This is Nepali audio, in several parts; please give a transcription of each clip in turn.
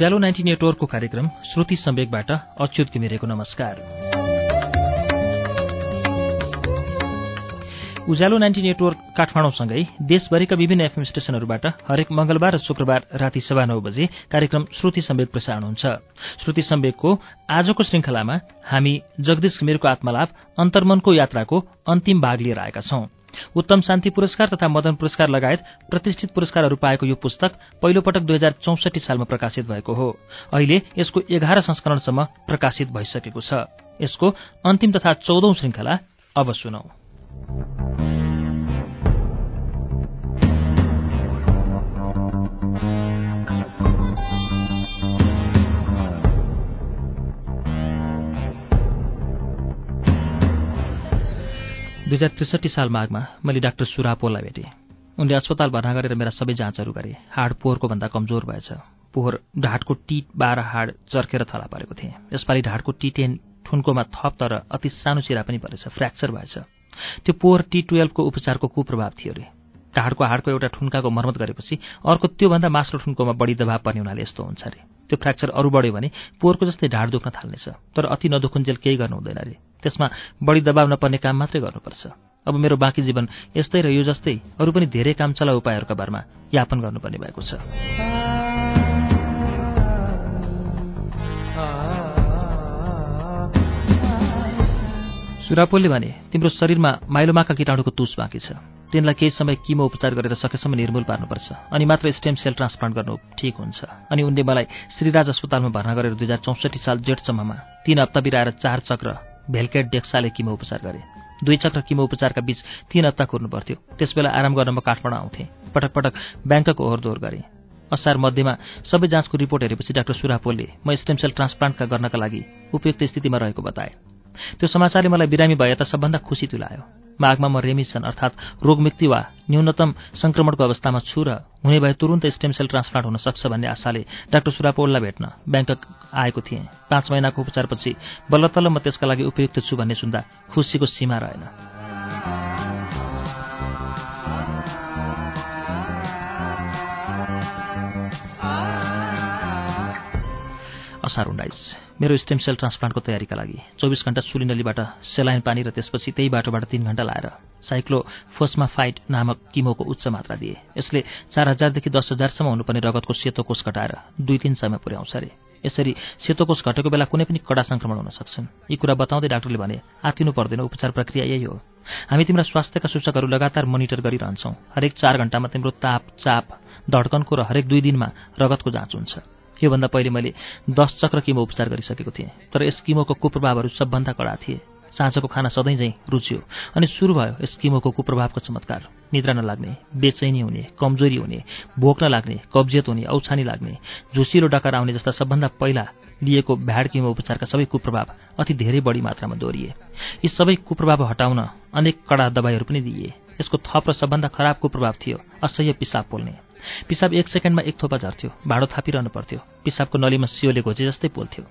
उज्यालो नाइन्टी नेटवर्कको कार्यक्रम श्रुति सम्वेकबाट अच्युत घिमिरेको नमस्कार। उज्यालो नाइन्टी नेटवर्क काठमाडौँसँगै देशभरिका विभिन्न एफएम स्टेशनहरूबाट हरेक मंगलबार र शुक्रबार राति सभा नौ बजे कार्यक्रम श्रुति सम्वेक प्रसारण हुन्छ। श्रुति सम्वेकको आजको श्रृङ्खलामा हामी जगदीश घिमिरको आत्मलाभ अन्तर्मनको यात्राको अन्तिम भाग लिएर आएका छौं। उत्तम शान्ति पुरस्कार तथा मदन पुरस्कार लगायत प्रतिष्ठित पुरस्कारहरू पाएको यो पुस्तक पहिलोपटक दुई हजार चौसठी सालमा प्रकाशित भएको हो। अहिले यसको एघार संस्करणसम्म प्रकाशित भइसकेको छ। यसको अन्तिम तथा चौधौं श्रृङ्खला अब सुनौ। दुई हजार त्रिसठी साल माघमा मैले डाक्टर सुरापोलाई भेटेँ। उनले अस्पताल भर्ना गरेर मेरा सबै जाँचहरू गरे। हाड पोहोरको भन्दा कमजोर भएछ। पोहोर ढाडको टिट बाह्र हाड चर्केर थला परेको थिएँ। यसपालि ढाडको टिटेन ठुन्कोमा थप तर अति सानो चिरा पनि परेछ फ्र्याक्चर भएछ। त्यो पोहोर टी टुवेल्भको उपचारको कुप्रभाव थियो अरे ढाडको हाडको एउटा ठुन्काको मर्मत गरेपछि अर्को त्योभन्दा मास्लो ठुन्कोमा बढी दबाव पर्ने हुनाले यस्तो हुन्छ अरे त्यो फ्र्याक्चर अरू बढ्यो भने पोहोरको जस्तै ढाड दुख्न थाल्नेछ। तर अति नदुखुन्जेल केही गर्नु हुँदैन अरे। त्यसमा बढी दबाव नपर्ने काम मात्रै गर्नुपर्छ। अब मेरो बाँकी जीवन यस्तै र यो जस्तै अरू पनि धेरै काम चला उपायहरूका बारेमा यापन गर्नुपर्ने भएको छ। सुरापोलले भने तिम्रो शरीरमा माइलोमाका किटाणुको तुस बाँकी छ। तिनलाई केही समय किमो उपचार गरेर सकेसम्म निर्मूल पार्नुपर्छ। अनि मात्र स्टेम सेल ट्रान्सप्लान्ट गर्नु ठिक हुन्छ। अनि उनले मलाई श्रीराज अस्पतालमा भर्ना गरेर दुई हजार चौसठी साल जेठसम्ममा तीन हप्ता बिराएर चार चक्र भेल्केट डेक्साले किमो उपचार गरे। दुई चक्र किमो उपचारका बीच तीन हप्ता कुर्नु पर्थ्यो। त्यसबेला आराम गर्न म काठमाडौँ आउँथेँ। पटक पटक ब्याङ्कको ओहोरदोहोर गरेँ। असार मध्येमा सबै जाँचको रिपोर्ट हेरेपछि डाक्टर सुरापोलले म स्टेम सेल ट्रान्सप्लान्टका गर्नका लागि उपयुक्त स्थितिमा रहेको बताए। त्यो समाचारले मलाई बिरामी भए त सबभन्दा खुसी तुलायो माघमा म रेमिसन अर्थात् रोगमुक्ति वा न्यूनतम संक्रमणको अवस्थामा छु र हुने भए तुरन्त स्टेम सेल ट्रान्सप्लान्ट हुन सक्छ भन्ने आशाले डाक्टर सुरापोललाई भेट्न ब्याङ्कक आएको थिएँ। पाँच महिनाको उपचारपछि बल्ल तल्ल म त्यसका लागि उपयुक्त छु भन्ने सुन्दा खुसीको सीमा रहेन। असार उन्नाइस। मेरो स्टेम सेल ट्रान्सप्लान्टको तयारीका लागि चौबिस घण्टा सुलिनलीबाट सेलाइन पानी र त्यसपछि त्यही बाटोबाट तीन घण्टा लाएर साइक्लो फोस्मा नामक किमोको उच्च मात्रा दिए। यसले चार हजारदेखि दस हजारसम्म हुनुपर्ने रगतको सेतो कोष घटाएर दुई तिन समय पुर्याउँछ अरे। यसरी सेतो कोष घटेको बेला कुनै पनि कडा संक्रमण हुन सक्छन्। यी कुरा बताउँदै डाक्टरले भने आतिनु पर्दैन उपचार प्रक्रिया यही हो। हामी तिम्रा स्वास्थ्यका सूचकहरू लगातार मोनिटर गरिरहन्छौँ। हरेक चार घण्टामा तिम्रो ताप चाप धड्कनको र हरेक दुई दिनमा रगतको जाँच हुन्छ। योभन्दा पहिले मैले दस चक्र किमो उपचार गरिसकेको थिएँ। तर यस किमोको कुप्रभावहरू सबभन्दा कडा थिए। साँझको खाना सधैँ झैँ रुच्यो अनि सुरु भयो यस किमोको कुप्रभावको चमत्कार। निद्रा नलाग्ने बेचैनी हुने कमजोरी हुने भोक नलाग्ने कब्जियत हुने औछानी लाग्ने झुसिलो डकार आउने जस्ता सबभन्दा पहिला लिएको भ्याड किमो उपचारका सबै कुप्रभाव अति धेरै बढी मात्रामा दोहोरिए। यी सबै कुप्रभाव हटाउन अनेक कडा दबाईहरू पनि दिए यसको थप र सबभन्दा खराब कुप्रभाव थियो असह्य पिसाब पोल्ने। पिसाब एक सेकेन्डमा एक थोपा झर्थ्यो। भाँडो थापिरहनु पर्थ्यो। पिसाबको नलीमा सियोले घोचे जस्तै पोल्थ्यो।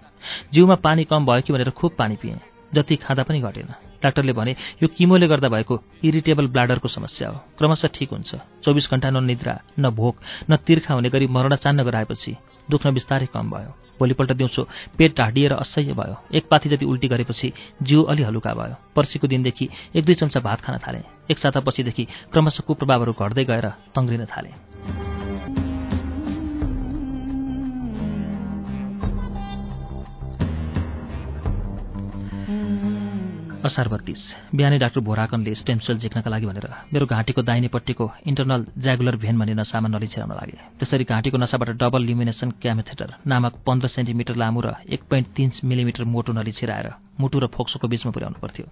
जिउमा पानी कम भयो कि भनेर खुब पानी पिएँ। जति खाँदा पनि घटेन। डाक्टरले भने यो किमोले गर्दा भएको इरिटेबल ब्लाडरको समस्या हो। क्रमशः ठिक हुन्छ। चौबिस घण्टा न निद्रा न भोक न तिर्खा हुने गरी मरण चान्न गराएपछि दुख्न बिस्तारै कम भयो। भोलिपल्ट दिउँसो पेट ढाडिएर असह्य भयो। एक पाथी जति उल्टी गरेपछि जिउ अलि हलुका भयो। पर्सिको दिनदेखि एक दुई चम्चा भात खान थालेँ। एक सातापछिदेखि क्रमशः कुप्रभावहरू घट्दै गएर तङ्ग्रिन थालेँ। असार बत्तीस। बिहानै डाक्टर भोराकनले स्टेम सेल झिक्नका लागि भनेर मेरो घाँटीको दाहिनेपट्टिको इन्टरनल ज्यागुलर भेन भन्ने नसामा नलिछाउन लागे। त्यसरी घाँटीको नसाबाट डबल लिमिनेसन क्यामेथेटर नामक पन्ध्र सेन्टिमिटर लामो र एक पोइन्ट तिन मिलिमिटर मोटो नली छिराएर मुटु र फोक्सोको बीचमा पुर्याउनु पर्थ्यो।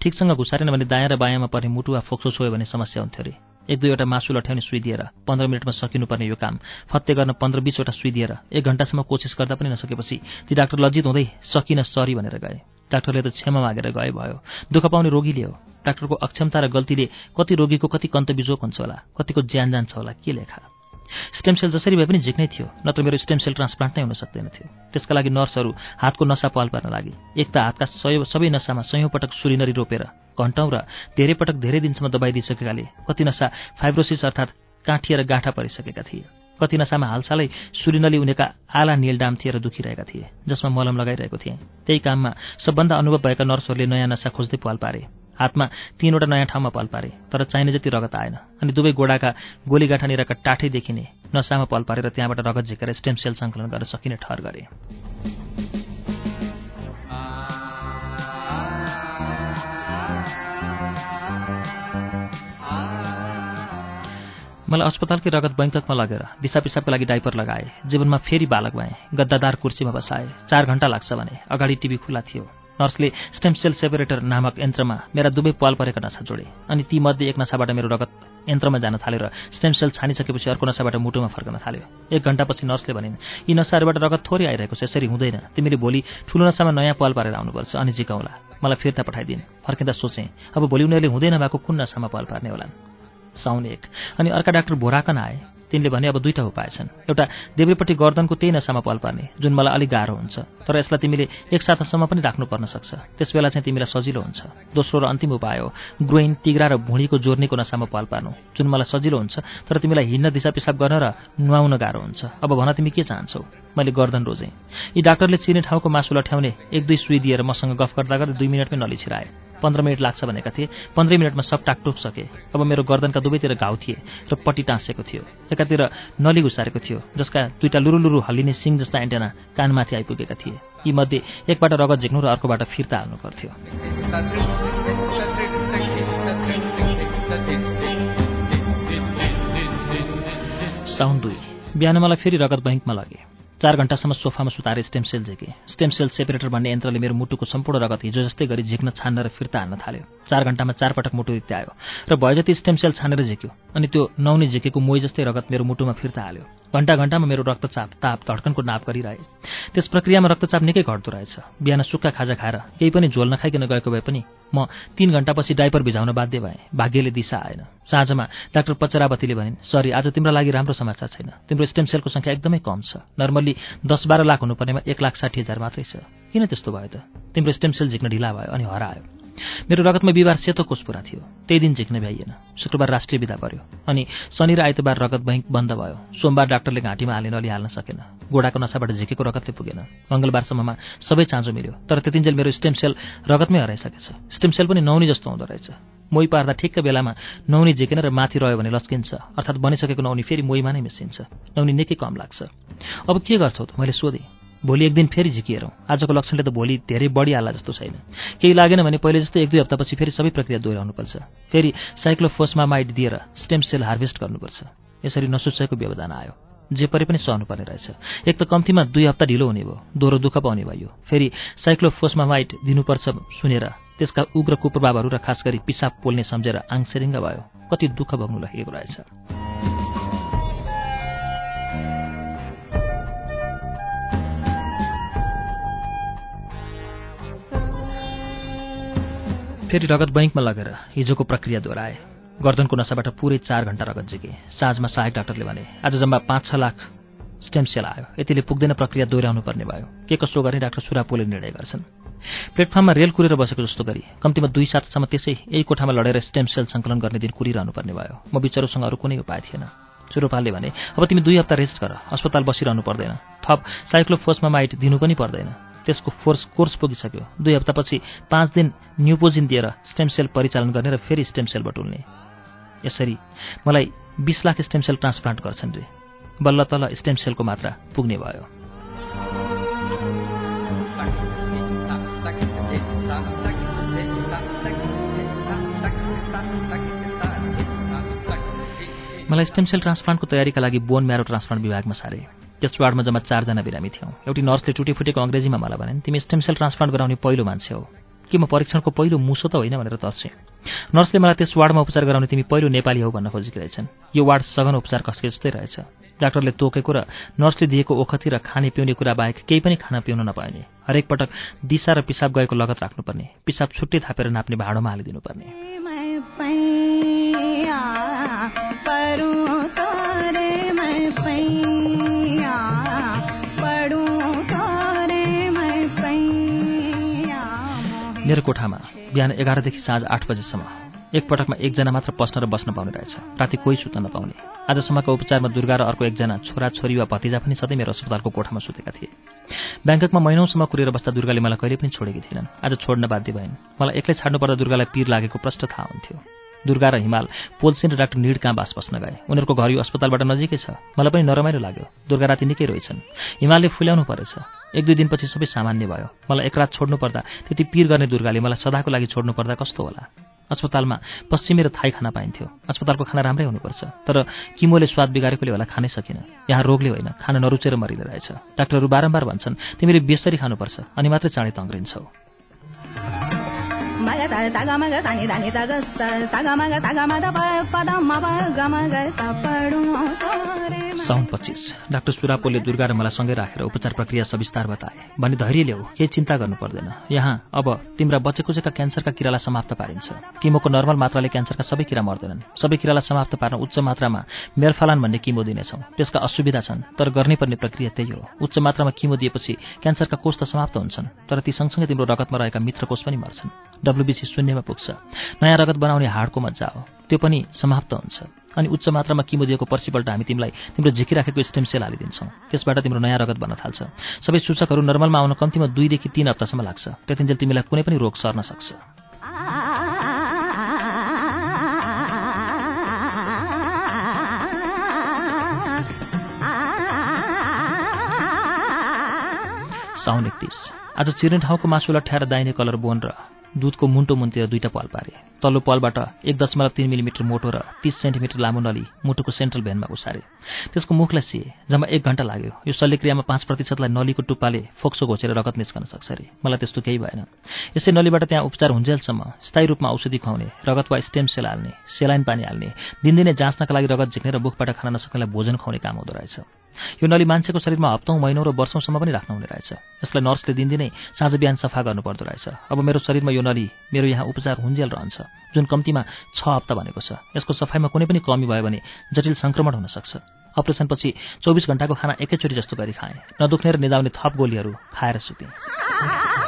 ठिकसँग घुसारेन भने दायाँ र बायाँमा पर्ने मुटु वा फोक्सो छोयो भने समस्या हुन्थ्यो अरे। एक दुईवटा मासु लठ्याउने सुई दिएर पन्ध्र मिनटमा सकिनुपर्ने यो काम फत्ते गर्न पन्ध्र बिसवटा सुई दिएर एक घन्टासम्म कोसिस गर्दा पनि नसकेपछि ती डाक्टर लज्जित हुँदै सकिन सरी भनेर गए। डाक्टरले त क्षमा मागेर गए भयो। दुःख पाउने रोगीले हो। डाक्टरको अक्षमता र गल्तीले कति रोगीको कति कन्त बिजोक हुन्छ होला कतिको ज्यान जान्छ होला के लेखा? स्टेम सेल जसरी भए पनि झिक्नै थियो नत्र मेरो स्टेम सेल ट्रान्सप्लान्ट नै हुन सक्दैन थियो। त्यसका लागि नर्सहरू हातको नसा पाल पार्न लागि एक त हातका सबै नसामा सयौँ पटक सुरिनरी रोपेर घन्टौँ र धेरै पटक धेरै दिनसम्म दबाई दिइसकेकाले कति नसा फाइब्रोसिस अर्थात् काँठिएर गाँठा परिसकेका थिए। कति नसामा हालसालै सुलिनली उनेका आला निलडाम थिए र दुखिरहेका थिए जसमा मलम लगाइरहेको थिएँ। त्यही काममा सबभन्दा अनुभव भएका नर्सहरूले नयाँ नसा खोज्दै पाल पारे। हातमा तीनवटा नयाँ ठाउँमा पाल पारे तर चाहिने जति रगत आएन। अनि दुवै गोडाका गोलीगाठानिरका टाठै देखिने नसामा पाल पारेर त्यहाँबाट रगत झिकेर स्टेम सेल सङ्कलन गर्न सकिने ठहर गरे। मलाई अस्पतालकै रगत बैङ्ककमा लगेर दिसा पिसाबको लागि डाइपर लगाए। जीवनमा फेरि बालक भएँ। गद्दादार कुर्सीमा बसाए। चार घन्टा लाग्छ भने अगाडि टिभी खुल्ला थियो। नर्सले स्टेम सेल सेपरेटर नामक यन्त्रमा मेरा दुवै पाल परेका नसा जोडे अनि तीमध्ये एक नसाबाट मेरो रगत यन्त्रमा जान थाल्यो र स्टेम सेल छानिसकेपछि अर्को नसाबाट मुटुमा फर्कन थाल्यो। एक घन्टापछि नर्सले भनिन् यी नसाहरूबाट रगत थोरै आइरहेको छ यसरी हुँदैन। तिमीले भोलि ठुलो नसामा नयाँ पाल पारेर आउनुपर्छ अनि जिकाउला। मलाई फिर्ता पठाइदिन्। फर्किँदा सोचेँ अब भोलि उनीहरूले हुँदैन भएको कुन नसामा पाल पार्ने होलान्? साउन एक। अनि अर्का डाक्टर भोराकन आए तिनले भने अब दुईवटा उपाय छन्। एउटा देब्रेपट्टि गर्दनको त्यही नसामा पाल पार्ने जुन मलाई अलिक गाह्रो हुन्छ तर यसलाई तिमीले एक सातासम्म पनि राख्नु पर्न सक्छ। त्यस बेला चाहिँ तिमीलाई सजिलो हुन्छ। दोस्रो र अन्तिम उपाय हो ग्रोइन तिग्रा र भुँडीको जोर्नीको नसामा पाल पार्नु जुन मलाई सजिलो हुन्छ तर तिमीलाई हिँड्न दिशा पिसाब गर्न र नुहाउन गाह्रो हुन्छ। अब भन तिमी के चाहन्छौ? मैले गर्दन रोजेँ। यी डाक्टरले चिने ठाउँको मासु लठ्याउने एक दुई सुई दिएर मसँग गफ गर्दा गर्दै दुई मिनटमै नलिछिराए। पन्ध्र मिनट लाग्छ भनेका थिए। पन्ध्रै मिनटमा सब टाकटुक सके अब मेरो गर्दनका दुवैतिर घाउ थिए र पट्टी टाँसेको थियो। एकातिर नली घुसारेको थियो जसका दुईवटा लुरु हल्लिने सिङ जस्ता एन्टेना कानमाथि आइपुगेका थिए। यी मध्ये एकबाट रगत झिक्नु र अर्कोबाट फिर्ता हाल्नु पर्थ्यो। साउन दुई। बिहान मलाई फेरि रगत बैङ्कमा लगे। चार घन्टासम्म सोफामा सुताएर स्टेम सेल झिके। स्टेम सेल सेपरेटर भन्ने यन्त्रले मेरो मुटुको सम्पूर्ण रगत हिजो जस्तै गरी झिक्न छान्न र फिर्ता हाल्न थाल्यो। चार घन्टामा चार पटक मुटु रित्यायो र भयो जति स्टेम सेल छानेर झिक्यो अनि त्यो नौनी झिकेको मोही जस्तै रगत मेरो मुटुमा फिर्ता हाल्यो। घन्टा घन्टामा मेरो रक्तचाप ताप धड्कनको नाप गरिरहे। त्यस प्रक्रियामा रक्तचाप निकै घट्दो रहेछ। बिहान सुक्खा खाजा खाएर केही पनि झोल नखाइकन गएको भए पनि म तीन घन्टापछि डाइपर भिजाउन बाध्य भएँ। भाग्यले दिशा आएन। साँझमा डाक्टर पचरावतीले भनिन् सरी आज तिम्रो लागि राम्रो समाचार छैन। तिम्रो स्टेम सेलको सङ्ख्या एकदमै कम छ। नर्मल्ली दस बाह्र लाख हुनुपर्नेमा एक लाख साठी हजार मात्रै छ। किन त्यस्तो भयो त? तिम्रो स्टेम सेल झिक्न ढिला भयो अनि हरायो। मेरो रगतमा बिहिबार सेतो कोष पुरा थियो। त्यही दिन झिक्न भ्याइएन। शुक्रबार राष्ट्रिय विदा पर्यो। अनि शनि र आइतबार रगत बैङ्क बन्द भयो। सोमबार डाक्टरले घाँटीमा हालेन अलि हाल्न सकेन। गोडाको नसाबाट झिकेको रगतले पुगेन। मङ्गलबारसम्ममा सबै चाँजो मिल्यो। तर त्यतिन्जेल मेरो स्टेम सेल रगतमै हराइसकेछ। स्टेम सेल पनि नौनी जस्तो हुँदो रहेछ। मोही पार्दा ठिक्क बेलामा नौनी झिकेन र माथि रह्यो भने लस्किन्छ। अर्थात् बनिसकेको नौनी फेरि मोहीमा नै मिसिन्छ। नौनी निकै कम लाग्छ। अब के गर्छौ त? मैले सोधेँ। भोलि एक दिन फेरि झिकिएर। आजको लक्षणले त भोलि धेरै बढिहाल्ला जस्तो छैन। केही लागेन भने पहिले जस्तै एक दुई हप्तापछि फेरि सबै प्रक्रिया दोहोऱ्याउनुपर्छ। फेरि साइक्लोफोस्मामाइड दिएर स्टेम सेल हार्भेस्ट गर्नुपर्छ। यसरी नसुचेको व्यवधान आयो। जे परे पनि सहनुपर्ने रहेछ। एक त कम्तीमा दुई हप्ता ढिलो हुने भयो। दोहोरो दुःख पाउने भयो। फेरि साइक्लोफोस्मामाइड दिनुपर्छ सुनेर त्यसका उग्र कुप्रभावहरू र खास गरी पिसाब पोल्ने सम्झेर आङसेरिङ्ग भयो। कति दुःख भोग्नु लागेको रहेछ। फेरि रगत बैङ्कमा लगेर हिजोको प्रक्रिया दोहोऱ्याए। गर्दनको नसाबाट पुरै चार घन्टा रगत जिके साँझमा सहायक डाक्टरले भने आज जम्मा पाँच छ लाख स्टेम सेल आयो। यतिले पुग्दैन प्रक्रिया दोहोऱ्याउनु पर्ने भयो। के कसो गर्ने डाक्टर सुरापोले निर्णय गर्छन्। प्लेटफर्ममा रेल कुरेर बसेको जस्तो गरी कम्तीमा दुई सातसम्म त्यसै यही कोठामा लडेर स्टेम सेल सङ्कलन गर्ने दिन कुरिरहनु पर्ने भयो। म बिचरोसँग अरू कुनै उपाय थिएन। सुरोपालले भने अब तिमी दुई हप्ता रेस्ट गर। अस्पताल बसिरहनु पर्दैन। थप साइक्लोफोसमा माइट दिनु पनि पर्दैन। त्यसको फोर्स कोर्स पुगिसक्यो। दुई हप्तापछि पाँच दिन न्युपोजिन दिएर स्टेम सेल परिचालन गर्ने र फेरि स्टेम सेल बटुल्ने यसरी मलाई बिस लाख स्टेम सेल ट्रान्सप्लान्ट गर्छन् रे बल्ल तल स्टेम सेलको मात्रा पुग्ने भयो। मलाई स्टेम सेल ट्रान्सप्लान्टको तयारीका लागि बोन म्यारो ट्रान्सप्लान्ट विभागमा सारे। त्यस वार्डमा जम्मा चारजना बिरामी थियौँ। एउटी नर्सले टुटी फुटेको अङ्ग्रेजीमा मलाई भने तिमी स्टेम सेल ट्रान्सप्लान्ट गराउने पहिलो मान्छे हो। के म परीक्षणको पहिलो मुसो त होइन भनेर तर्सेँ। नर्सले मलाई त्यस वार्डमा उपचार गराउने तिमी पहिलो नेपाली हो भन्न खोजेकी रहेछन् यो वार्ड सघन उपचार कस्के जस्तै रहेछ। डाक्टरले तोकेको र नर्सले दिएको ओखती र खाने पिउने कुरा बाहेक केही पनि खान पिउन नपाइने हरेक पटक दिशा र पिसाब गएको लगत राख्नुपर्ने। पिसाब छुट्टै थापेर नाप्ने भाँडोमा हालिदिनुपर्ने। मेरो कोठामा बिहान एघारदेखि साँझ आठ बजेसम्म एकपटकमा एकजना मात्र पस्न र बस्न पाउने रहेछ। राति कोही सुत्न नपाउने। आजसम्मको उपचारमा दुर्गा र अर्को एकजना छोरा छोरी वा भतिजा पनि सधैँ मेरो अस्पतालको कोठामा सुतेका थिए। ब्याङ्ककमा महिनौसम्म कुरेर बस्दा दुर्गाले मलाई कहिले पनि छोडेकी थिएनन्। आज छोड्न बाध्य भइन्। मलाई एक्लै छाड्नु पर्दा दुर्गालाई पिर लागेको प्रष्ट थाहा हुन्थ्यो। दुर्गा र हिमाल पोल्सिन र डाक्टर निड कहाँ बास बस्न गए। उनीहरूको घर यो अस्पतालबाट नजिकै छ। मलाई पनि नरमाइलो लाग्यो। दुर्गा राति निकै रहेछन् हिमालले फुल्याउनु परेछ। एक दुई दिनपछि सबै सामान्य भयो। मलाई एक रात छोड्नु पर्दा त्यति पिर गर्ने दुर्गाले मलाई सदाको लागि छोड्नु पर्दा कस्तो होला? अस्पतालमा पश्चिमी र थाई खाना पाइन्थ्यो। अस्पतालको खाना राम्रै हुनुपर्छ। तर किमोले स्वाद बिगारेकोले होला खानै सकिनँ। यहाँ रोगले होइन खाना नरुचेर मरिने रहेछ। डाक्टरहरू बारम्बार भन्छन् तिमीले बेसरी खानुपर्छ अनि मात्रै चाँडै तङ्ग्रिन्छौ पच्चिस। डाक्टर सुरापोले दुर्गा र मलाई सँगै राखेर उपचार प्रक्रिया सविस्तार बताए। भने धैर्य ल्याऊ केही चिन्ता गर्नु पर्दैन। यहाँ अब तिम्रा बचेकुचेका क्यान्सरका किरालाई समाप्त पारिन्छ। किमोको नर्मल मात्राले क्यान्सरका सबै किरा मर्दैनन्। सबै किरालाई समाप्त पार्न उच्च मात्रामा मेरफालान भन्ने किमो दिनेछौँ। त्यसका असुविधा छन् तर गर्नै पर्ने प्रक्रिया त्यही हो। उच्च मात्रामा किमो दिएपछि क्यान्सरका कोष त समाप्त हुन्छन् तर ती सँगसँगै तिम्रो रगतमा रहेका मित्र कोष पनि मर्छन्। डब्लुबिसी शून्यमा पुग्छ। नयाँ रगत बनाउने हाडको मजा हो त्यो पनि समाप्त हुन्छ। अनि उच्च मात्रामा किमो दिएको पर्सिपल्ट हामी तिमीलाई तिम्रो झिकिराखेको स्टेम सेल हालिदिन्छौँ। त्यसबाट तिम्रो नयाँ रगत बन्न थाल्छ। सबै सूचकहरू नर्मलमा आउन कम्तीमा दुईदेखि तीन हप्तासम्म लाग्छ। त्यतिन्जेल तिमीलाई कुनै पनि रोग सर्न सक्छ। साउन एकतिस। आज चिर्ने ठाउँको मासु लट्ठ्याएर दाहिने कलर बोन र दुधको मुन्टो मुन्तिर दुईटा पाल पारे। तल्लो पालबाट एक दशमलव तिन मिलिमिटर मोटो र तिस सेन्टिमिटर लामो नली मुटुको सेन्ट्रल भेनमा उसारे त्यसको मुखलाई सिए जम्मा एक घन्टा लाग्यो। यो शल्यक्रियामा पाँच प्रतिशतलाई नलीको टुप्पाले फोक्सो घोचेर रगत निस्कन सक्छ अरे मलाई त्यस्तो केही भएन। यसै नलीबाट त्यहाँ उपचार हुन्जेलसम्म स्थायी रूपमा औषधि खुवाउने रगत वा स्टेम सेल हाल्ने सेलाइन पानी हाल्ने दिनदिनै जाँच्नका लागि रगत झिक्ने र बुखबाट खान नसक्नेलाई भोजन खुवाउने काम हुँदो रहेछ। यो नली मान्छेको शरीरमा हप्तौँ महिनौ र वर्षौँसम्म पनि राख्नु हुने रहेछ। यसलाई नर्सले दिनदिनै साँझ बिहान सफा गर्नुपर्दो रहेछ। अब मेरो शरीरमा यो नली मेरो यहाँ उपचार हुन्जेल रहन्छ। जुन कम्तीमा छ हप्ता भनेको छ। यसको सफाइमा कुनै पनि कमी भयो भने जटिल सङ्क्रमण हुन सक्छ अपरेसनपछि चौबिस घन्टाको खाना एकैचोटि जस्तो गरी खाएँ। नदुख्ने र निदाउने थप गोलीहरू खाएर सुतेँ।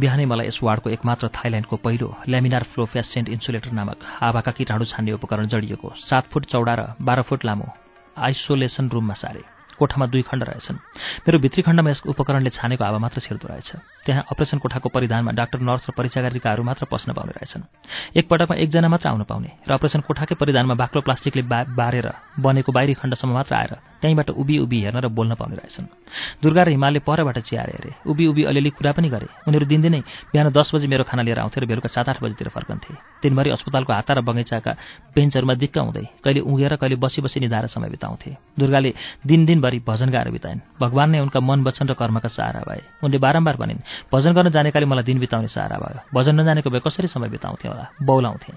बिहानै मलाई यस वार्डको एकमात्र थाइल्यान्डको पहिलो ल्यामिनार फ्लोफेसेन्ट इन्सुलेटर नामक हावाका किटाणु छान्ने उपकरण जडिएको सात फुट चौडा र बाह्र फुट लामो आइसोलेसन रुममा सारे। कोठामा दुई खण्ड रहेछन्। मेरो भित्री खण्डमा यस उपकरणले छानेको हावा मात्र छिर्दो रहेछ। त्यहाँ अपरेसन कोठाको परिधानमा डाक्टर नर्स र परिचारिकाहरू मात्र पस्न पाउने रहेछन्। एकपटकमा एकजना मात्र आउन पाउने र अपरेसन कोठाकै परिधानमा बाक्लो प्लास्टिकले बारेर बनेको बाहिरी खण्डसम्म मात्र आएर त्यहीँबाट उभि उभि हेर्न र बोल्न पाउने रहेछन्। दुर्गा र हिमालले परबाट चियारे हेरे उभि उभि अलिअलि कुरा पनि गरे। उनीहरू दिनदिनै बिहान दस बजी मेरो खाना लिएर आउँथे र बेलुका सात आठ बजीतिर फर्कन्थे। दिनभरि अस्पतालको हाता र बगैँचाका बेन्चहरूमा दिक्क हुँदै कहिले उघेर कहिले बसी बसी निधाएर समय बिताउँथे। दुर्गाले दिन भजन गाएर बिताइन्। भगवान नै उनका मन वचन र कर्मका सहारा भए। उनले बारम्बार भनिन् भजन गर्न जानेकाले मलाई दिन बिताउने सहारा भयो। भजन नजानेको भए कसरी समय बिताउँथे होला? बौलाउँथे।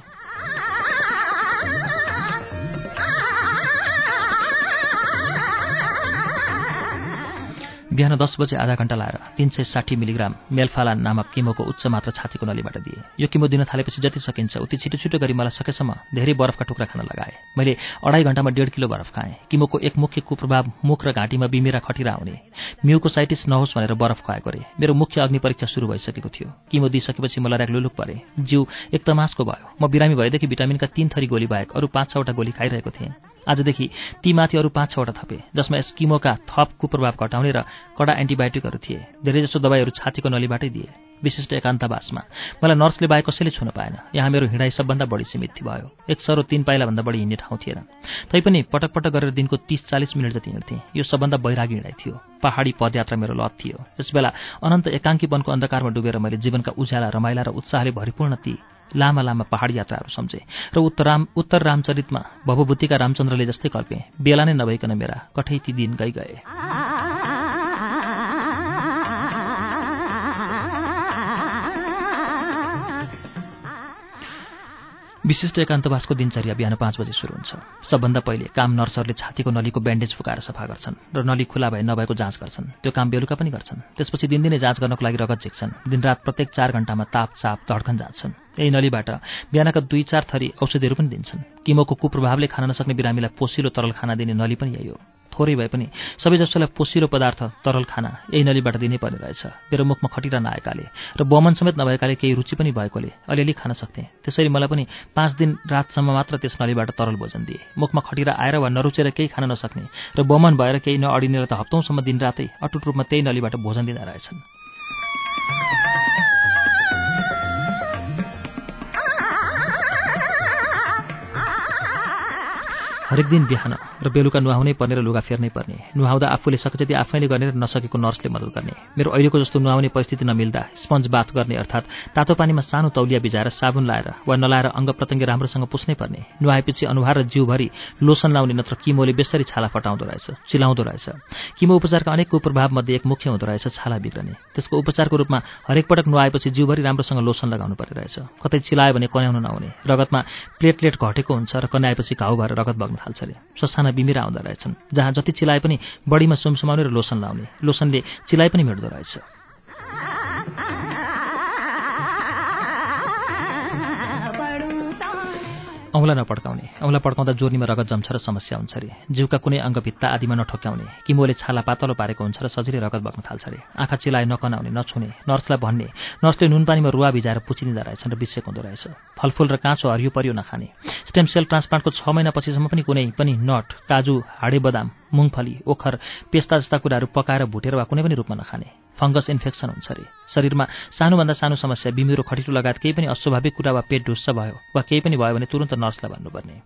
बिहान दस बजे आधा घन्टा लाएर तिन सय साठी मिलिग्राम मेलफाला नामक किमोको उच्च मात्रा छातीको नलीबाट दिए। यो किमो दिन थालेपछि जति सकिन्छ उति छिटो छिटो गरी मलाई सकेसम्म धेरै बरफका टुक्रा खान लगाए। मैले अढाई घन्टामा डेढ किलो बरफ खाएँ। किमोको एक मुख्य कुप्रभाव मुख र घाँटीमा बिमिरा खटिरा आउने म्युकोसाइटिस नहोस् भनेर बरफ खुवाएको अरे मेरो मुख्य अग्नि परीक्षा सुरु भइसकेको थियो। किमो दिइसकेपछि मलाई ऱ्याक लुलुक परे। जिउ एक तमासको भयो। म बिरामी भएदेखि भिटामिनका तीन थरी गोली बाहेक अरू पाँच छवटा गोली खाइरहेको थिएँ। आजदेखि तीमाथि अरू पाँच छवटा थपे जसमा यस किमोका थप कुप्रभाव घटाउने र कडा एन्टिबायोटिकहरू थिए। धेरैजसो दबाईहरू छातीको नलीबाटै दिए विशिष्ट एकान्तवासमा। मलाई नर्सले बाहेक कसैले छुन पाएन। यहाँ मेरो हिँडाइ सबभन्दा बढी सीमित भयो। एक सरो तीन पाइलाभन्दा बढी हिँड्ने ठाउँ थिएन। तैपनि पटक पटक गरेर दिनको तिस चालिस मिनट जति हिँड्थेँ यो सबभन्दा बैरागी हिँडाइ थियो। पहाडी पदयात्रा मेरो लत थियो। त्यसबेला अनन्त एकाङ्कीपनको अन्धकारमा डुबेर मैले जीवनका उज्याला रमाइला र उत्साहले भरिपूर्ण ती लामा लामा पहाडी यात्राहरू सम्झे र उत्तर राम उत्तर रामचरितमा भवभूतिका रामचन्द्रले जस्तै कल्पे बेला नै नभइकन मेरा कठै ती दिन गइ गए विशिष्ट एकान्तवासको दिनचर्या बिहान पाँच बजी सुरु हुन्छ। सबभन्दा पहिले काम नर्सहरूले छातीको नलीको ब्यान्डेज फुकाएर सफा गर्छन् र नली खुला भए नभएको जाँच गर्छन्। त्यो काम बेलुका पनि गर्छन्। त्यसपछि दिनदिनै जाँच गर्नको लागि रगत झिक्छन्। दिनरात प्रत्येक चार घन्टामा ताप चाप धड्कन जाँच्छन्। यही नलीबाट बिहानका दुई चार थरी औषधिहरू पनि दिन्छन्। किमोको कुप्रभावले खान नसक्ने बिरामीलाई पोसिलो तरल खाना दिने नली पनि यही हो। थोरै भए पनि सबैजसोलाई पोसिलो पदार्थ तरल खाना यही नलीबाट दिनै पर्ने रहेछ। मेरो मुखमा खटिरा नआएकाले र बमन समेत नभएकाले केही रुचि पनि भएकोले अलिअलि खान सक्थेँ। त्यसरी मलाई पनि पाँच दिन रातसम्म मात्र त्यस नलीबाट तरल भोजन दिए। मुखमा खटिरा आएर वा नरुचेर केही खान नसक्ने र बमन भएर केही नअडिनेर त हप्तौँसम्म दिनरातै अटुट रूपमा त्यही नलीबाट भोजन दिँदा रहेछन्। हरेक दिन बिहान र बेलुका नुहाउनै पर्ने र लुगा फेर्नै पर्ने। नुहाउँदा आफूले सके जति आफैले गर्ने र नसकेको नर्सले मद्दत गर्ने। मेरो अहिलेको जस्तो नुहाउने परिस्थिति नमिल्दा स्पन्ज बाथ गर्ने अर्थात् तातो पानीमा सानो तौलिया भिजाएर साबुन लाएर वा नलाएर अङ्ग प्रत्यङ्ग राम्रोसँग पुस्नै पर्ने। नुहाएपछि अनुहार र जिउभरि लोसन लाउने नत्र किमोले बेसरी छाला फटाउँदो रहेछ चिलाउँदो रहेछ। किमो उपचारका अनेक कुप्रभाव मध्ये एक मुख्य हुँदो रहेछ छाला बिग्रने। त्यसको उपचारको रूपमा हरेक पटक नुहाएपछि जिउभरि राम्रोसँग लोसन लगाउनु पर्ने रहेछ। कतै चिलायो भने कन्याउनु नहुने। रगतमा प्लेटलेट घटेको हुन्छ र कन्याएपछि घाउ भएर रगत बग्न थाल्छ अरे। ससाना बिमिरा आउँदो रहेछन् जहाँ जति चिलाए पनि बढीमा सुमसुमाउने र लोसन लाउने। लोसनले चिलाइ पनि भेट्दो रहेछ। औँला नपड्काउने। औँला पड्काउँदा जोर्नीमा रगत जम्छ र समस्या हुन्छ अरे जिउका कुनै अङ्ग भित्ता आदिमा नठोक्याउने किमोले छाला पातलो पारेको हुन्छ र सजिलै रगत बग्न थाल्छ अरे आँखा चिलाए नकनाउने नछुने नर्सलाई भन्ने नर्सले नुन पानीमा रुवा भिजाएर पुचिदिँदा रहेछन् र बिसेको हुँदो रहेछ। फलफुल र काँचो हरियो परियो नखाने। स्टेम सेल ट्रान्सप्लान्टको छ महिनापछिसम्म पनि कुनै पनि नट काजु हाडे बदाम मुङफली ओखर पेस्ता जस्ता कुराहरू पकाएर भुटेर वा कुनै पनि रूपमा नखाने। फङ्गस इन्फेक्सन हुन्छ अरे। शरीरमा सानोभन्दा सानो समस्या बिमिरो खटिटो लगायत केही पनि अस्वाभाविक कुरा वा पेट ढुस्स भयो वा केही पनि भयो भने तुरन्त नर्सलाई भन्नुपर्ने।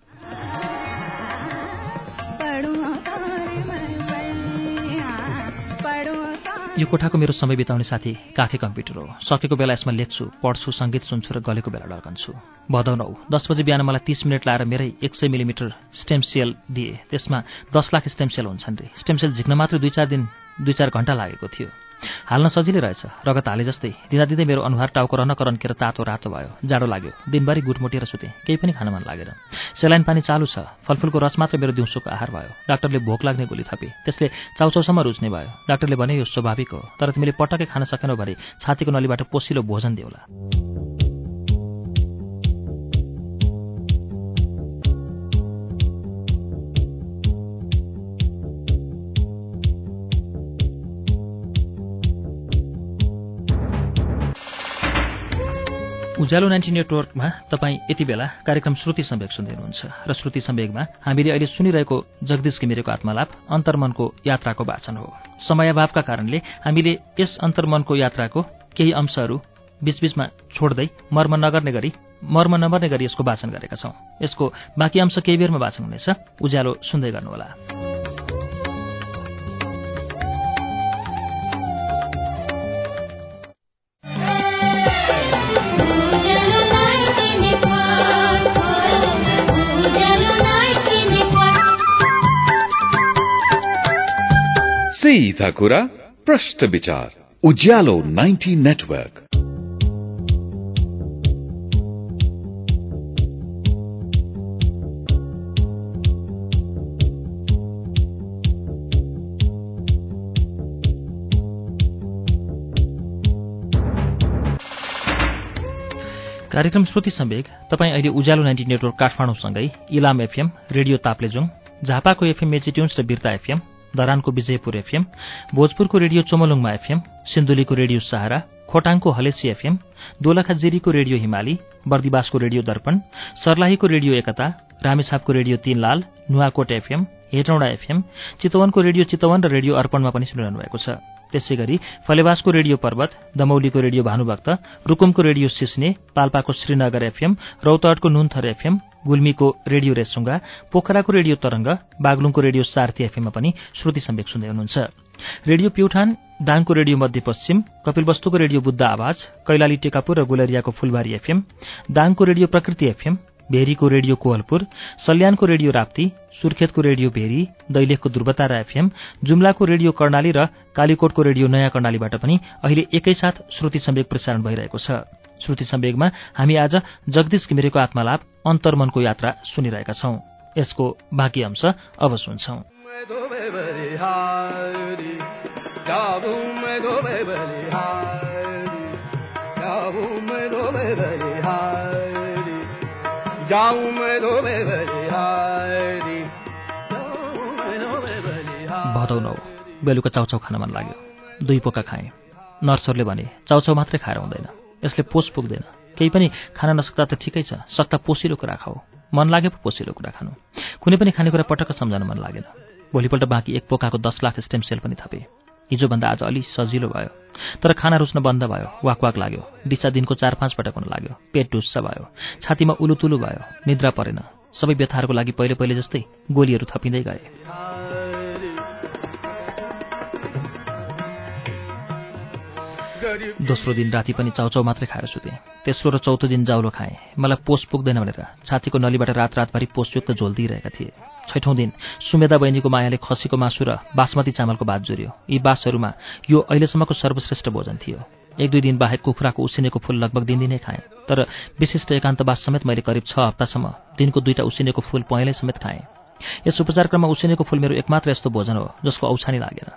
यो कोठाको मेरो समय बिताउने साथी काखे कम्प्युटर हो। सकेको बेला यसमा लेख्छु पढ्छु सङ्गीत सुन्छु र गलेको बेला ढल्कन्छु। भदौ नौ दस बजी बिहान मलाई तिस मिनट लाएर मेरै एक सय मिलिमिटर स्टेम सेल दिए। त्यसमा दस लाख स्टेम सेल हुन्छन् रे। स्टेम सेल झिक्न मात्र दुई चार दिन दुई चार घन्टा लागेको थियो। हाल्न सजिलै रहेछ। रगत हाले जस्तै। दिँदा दिँदै मेरो अनुहार टाउको रनक रन्केर तातो रातो भयो। जाडो लाग्यो। दिनभरि गुटमुटिएर सुतेँ। केही पनि खान मन लागेर सेलाइन पानी चालु छ। फलफुलको रस मात्र मेरो दिउँसोको आहार भयो। डाक्टरले भोक लाग्ने गोली थपे। त्यसले चाउचाउसम्म रुच्ने भयो। डाक्टरले भने यो स्वाभाविक हो। तर तिमीले पटक्कै खान सकेनौ भरे छातीको नलीबाट पोसिलो भोजन देऊला उज्यालो नाइन्टी नेटवर्कमा तपाईँ यति बेला कार्यक्रम श्रुति सम्वेक सुन्दै हुनुहुन्छ। र श्रुति सम्वेकमा हामीले अहिले सुनिरहेको जगदीश घिमिरेको आत्मालाप अन्तर्मनको यात्राको वाचन हो। समयाभावका कारणले हामीले यस अन्तर्मनको यात्राको केही अंशहरू बीचबीचमा छोड्दै मर्म नगर्ने गरी मर्म नमर्ने गरी यसको वाचन गरेका छौँ। यसको बाँकी अंश केही बेरमा वाचन हुनेछ। उज्यालो सुन्दै गर्नुहोला। सीधा कुरा विचार उज्यालो 90 नेटवर्क कार्यक्रम श्रुति सम्वेक। तपाईँ अहिले उज्यालो नाइन्टी नेटवर्क काठमाडौँसँगै इलाम एफएम रेडियो ताप्लेजुङ झापाको एफएम मेजिट्युन्स र बिर्ता एफएम धरानको विजयपुर एफएम भोजपुरको रेडियो चोमलुङमा एफएम सिन्धुलीको रेडियो सहारा खोटाङको हलेसी एफएम दोलखा जिरीको रेडियो हिमाली बर्दिवासको रेडियो दर्पण सर्लाहीको radio Ekta रामेछापको radio Tinlal Nuwakot FM Hetauda FM चितवनको रेडियो चितवन र रेडियो अर्पणमा पनि सुनिरहनु भएको छ। त्यसै गरी फलेवासको रेडियो पर्वत दमौलीको रेडियो भानुभक्त रुकुमको रेडियो सिस्ने पाल्पाको श्रीनगर एफएम रौतहटको नुन्थर एफएम गुल्मीको रेडियो रेसुङ्गा पोखराको रेडियो तरंग बागलुङको रेडियो सार्थी एफएममा पनि श्रुति सम्वेक सुन्दै हुनुहुन्छ। रेडियो प्युठान दाङको रेडियो मध्यपश्चिम कपिलवस्तुको रेडियो बुद्ध आवाज कैलाली टेकापुर र गुलरियाको फुलबारी एफएम दाङको रेडियो प्रकृति एफएम भेरीको रेडियो कोहलपुर सल्यानको रेडियो राप्ती सुर्खेतको रेडियो भेरी दैलेखको दुर्वतारा एफएम जुम्लाको रेडियो कर्णाली र कालीकोटको रेडियो नयाँ कर्णालीबाट पनि अहिले एकैसाथ श्रुति सम्वेक प्रसारण भइरहेको छ। श्रुति सम्वेगमा हामी आज जगदीश घिमिरेको आत्मालाप अन्तर्मनको यात्रा सुनिरहेका छौं। यसको बाँकी अंश अब सुन्छौं। भदौ नौ बेलुका चाउचाउ खान मन लाग्यो। दुई पोका खाएँ। नर्सहरूले भने चाउचाउ मात्रै खाएर हुँदैन। यसले पोष पुग्दैन। केही पनि खान नसक्दा त ठिकै छ। सक्दा पोसिलो कुरा खाऊ। मन लागे पो पोसिलो कुरा खानु। कुनै पनि खानेकुरा पटक्क सम्झाउन मन लागेन। भोलिपल्ट बाँकी एक पोकाको दस लाख स्टेम सेल पनि थपे। हिजोभन्दा आज अलि सजिलो भयो। तर खाना रुच्न बन्द भयो। वाक वाक लाग्यो। दिशा दिनको चार पाँच पटक हुन लाग्यो। पेट ढुस्स भयो। छातीमा उलुतुलु भयो। निद्रा परेन। सबै व्यथाहरूको लागि पहिले पहिले जस्तै गोलीहरू थपिँदै गए। दोस्रो दिन राति पनि चाउचाउ मात्रै खाएर सुतेँ। तेस्रो र चौथो दिन जाउलो खाएँ। मलाई पोष पुग्दैन भनेर छातीको नलीबाट रात रातभरि पोषयुक्त झोल दिइरहेका थिए। छैठौँ दिन सुमेधा बहिनीको मायाले खसीको मासु र बासमती चामलको भात जोड्यो। यी बासहरूमा यो अहिलेसम्मको सर्वश्रेष्ठ भोजन थियो। एक दुई दिन बाहेक कुखुराको उसिनेको फुल लगभग दिनदिनै खाएँ। तर विशिष्ट एकान्तवास समेत मैले करिब छ हप्तासम्म दिनको दुईवटा उसिनेको फुल पहेँलै समेत खाएँ। यस उपचारक्रममा उसिनेको फुल मेरो एकमात्र यस्तो भोजन हो जसको औछानी लागेन।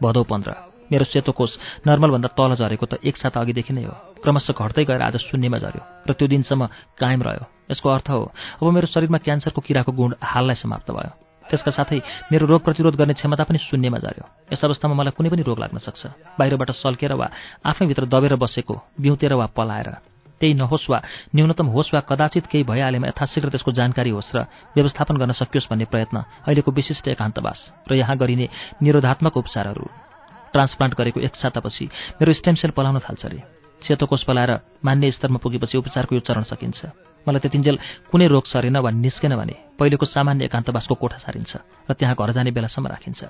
भदौ पन्ध्र। मेरो सेतो कोष नर्मलभन्दा तल झरेको त एक साता अघिदेखि नै हो। क्रमशः घट्दै गएर आज शून्यमा झऱ्यो र त्यो दिनसम्म कायम रह्यो। यसको अर्थ हो अब मेरो शरीरमा क्यान्सरको किराको गुण हाललाई समाप्त भयो। त्यसका साथै मेरो रोग प्रतिरोध गर्ने क्षमता पनि शून्यमा झऱ्यो। यस अवस्थामा मलाई कुनै पनि रोग लाग्न सक्छ। बाहिरबाट सल्केर वा आफैभित्र दबेर बसेको बिउतेर वा पलाएर। त्यही नहोस् वा न्यूनतम होस् वा कदाचित केही भइहालेमा यथाशीघ्र त्यसको जानकारी होस् र व्यवस्थापन गर्न सकियोस् भन्ने प्रयत्न अहिलेको विशिष्ट एकान्तवास र यहाँ गरिने निरोधात्मक उपचारहरू। ट्रान्सप्लान्ट गरेको एक सातापछि मेरो स्टेम सेल पलाउन थाल्छ अरे। सेतो कोष पलाएर मान्य स्तरमा पुगेपछि उपचारको यो चरण सकिन्छ। मलाई त्यतिन्जेल कुनै रोग सरेन वा निस्केन भने पहिलेको सामान्य एकान्तवासको कोठा सारिन्छ र त्यहाँ घर जाने बेलासम्म राखिन्छ।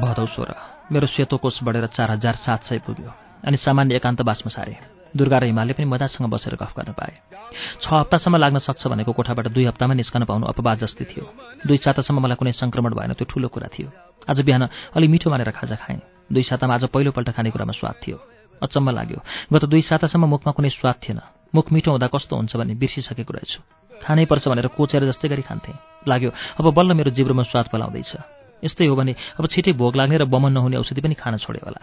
भदौ सोह्र। मेरो सेतो कोष बढेर चार हजार सात सय पुग्यो। अनि सामान्य एकान्तवासमा सारे। दुर्गा र हिमालले पनि मजासँग बसेर गफ गर्न पाए। छ हप्तासम्म लाग्न सक्छ भनेको कोठाबाट दुई हप्तामा निस्कन पाउनु अपवाद जस्तै थियो। दुई सातासम्म मलाई कुनै सङ्क्रमण भएन त्यो ठुलो कुरा थियो। आज बिहान अलि मिठो मानेर खाजा खाएँ। दुई सातामा आज पहिलोपल्ट खानेकुरामा स्वाद थियो। अचम्म लाग्यो। गत दुई सातासम्म मुखमा कुनै स्वाद थिएन। मुख मिठो हुँदा कस्तो हुन्छ भन्ने बिर्सिसकेको रहेछु। खानै पर्छ भनेर कोचेर जस्तै गरी खान्थेँ। लाग्यो अब बल्ल मेरो जिब्रोमा स्वाद पलाउँदैछ। यस्तै हो भने अब छिटै भोग लाग्ने र बमन नहुने औषधि पनि खान छोड्यो होला।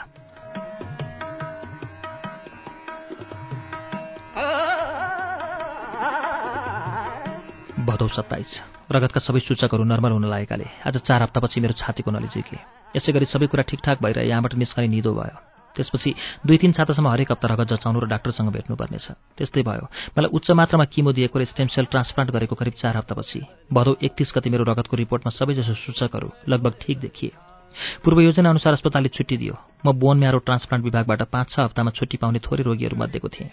भदौ सत्ताइस रगतका सबै सूचकहरू नर्मल हुन लागेकाले आज चार हप्तापछि मेरो छातीको नली जिग्ले यसै गरी सबै कुरा ठिकठाक भएर यहाँबाट निस्कने निदो भयो। त्यसपछि दुई तिन सातासम्म हरेक हप्ता रगत जचाउनु र डाक्टरसँग भेट्नुपर्नेछ। त्यस्तै भयो। मलाई उच्च मात्रामा किमो दिएको र स्टेम सेल ट्रान्सप्लान्ट गरेको करिब चार हप्तापछि भदौ एकतिस गति मेरो रगतको रिपोर्टमा सबैजसो सूचकहरू लगभग ठिक देखिए। पूर्व योजना अनुसार अस्पतालले छुट्टी दियो म बोन म्यारो ट्रान्सप्लान्ट विभागबाट पाँच छ हप्तामा छुट्टी पाउने थोरै रोगीहरू मध्येको थिएँ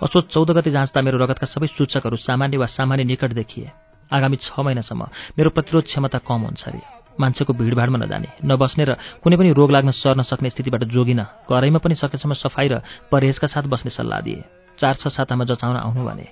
असोज चौध गते जाँच्दा मेरो रगतका सबै सूचकहरू सामान्य वा सामान्य निकट देखिए आगामी छ महिनासम्म मेरो प्रतिरोध क्षमता कम हुन्छ अरे मान्छेको भिडभाडमा नजाने नबस्ने र कुनै पनि रोग लाग्न सर्न सक्ने स्थितिबाट जोगिन घरैमा पनि सकेसम्म सफाई र परहेजका साथ बस्ने सल्लाह दिए चार छ सातामा जचाउन आउनु भने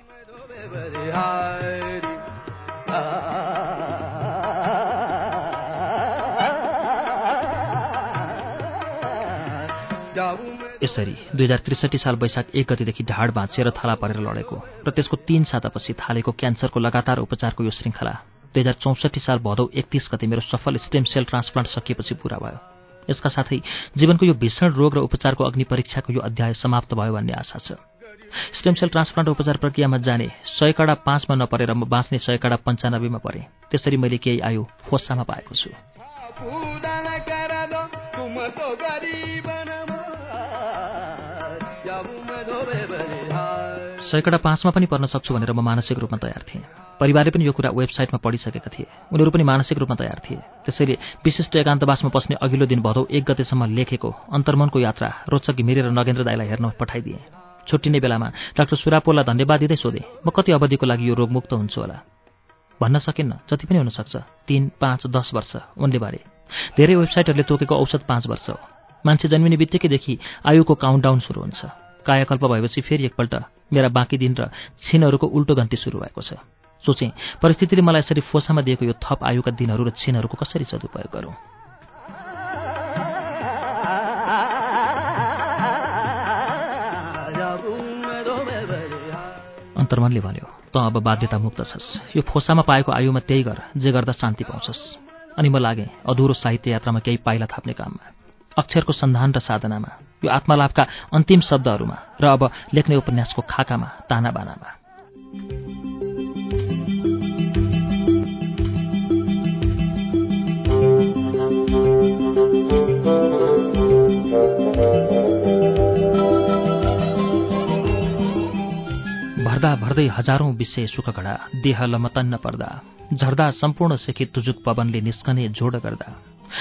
यसरी दुई हजार त्रिसठी साल वैशाख एक गतिदेखि ढाड भाँचिएर थला परेर लडेको र त्यसको तीन सातापछि थालेको क्यान्सरको लगातार उपचारको यो श्रृङ्खला दुई हजार चौसठी साल भदौ एकतिस गति मेरो सफल स्टेम सेल ट्रान्सप्लान्ट सकिएपछि पुरा भयो। यसका साथै जीवनको यो भीषण रोग र उपचारको अग्नि परीक्षाको यो अध्याय समाप्त भयो भन्ने आशा छ। स्टेम सेल ट्रान्सप्लान्ट उपचार प्रक्रियामा जाने सयकडा पाँचमा नपरेर म बाँच्ने सयकडा पन्चानब्बेमा परेँ। त्यसरी मैले केही आयु फोसामा पाएको छु। सयकडा पाँचमा पनि पर्न सक्छु भनेर म मानसिक रूपमा तयार थिएँ। परिवारले पनि यो कुरा वेबसाइटमा पढिसकेका थिए। उनीहरू पनि मानसिक रूपमा तयार थिए। त्यसैले विशिष्ट एकान्तवासमा पस्ने अघिल्लो दिन भदौ एक गतेसम्म लेखेको अन्तर्मनको यात्रा रोचक घिमिरेर नगेन्द्र दाईलाई हेर्न पठाइदिएँ। छुट्टिने बेलामा डाक्टर सुरापोललाई धन्यवाद दिँदै सोधेँ म कति अवधिको लागि यो रोगमुक्त हुन्छु होला? भन्न सकिन्न जति पनि हुनसक्छ। तिन पाँच दस वर्ष उनले बारे। धेरै वेबसाइटहरूले तोकेको औषध पाँच वर्ष हो। मान्छे जन्मिने बित्तिकैदेखि आयुको काउन्टडाउन सुरु हुन्छ। कायाकल्प भएपछि फेरि एकपल्ट मेरा बाँकी दिन र छिनहरूको उल्टो गन्ती सुरु भएको छ। सोचेँ परिस्थितिले मलाई यसरी फोसामा दिएको यो थप आयुका दिनहरू र छिनहरूको कसरी सदुपयोग गरौँ? अन्तर्मनले भन्यो त अब बाध्यता मुक्त छस्। यो फोसामा पाएको आयुमा त्यही गर जे गर्दा शान्ति पाउँछस्। अनि म लागेँ अधुरो साहित्य यात्रामा केही पाइला थाप्ने काममा। अक्षरको सन्धान र साधनामा। यो आत्मलाभका अन्तिम शब्दहरूमा र अब लेख्ने उपन्यासको खाकामा तानाबानामा। भर्दा भर्दै हजारौं विषय सुखघडा देह लमतन्न पर्दा झर्दा सम्पूर्ण सेखी तुजुक पवनले निस्कने जोड गर्दा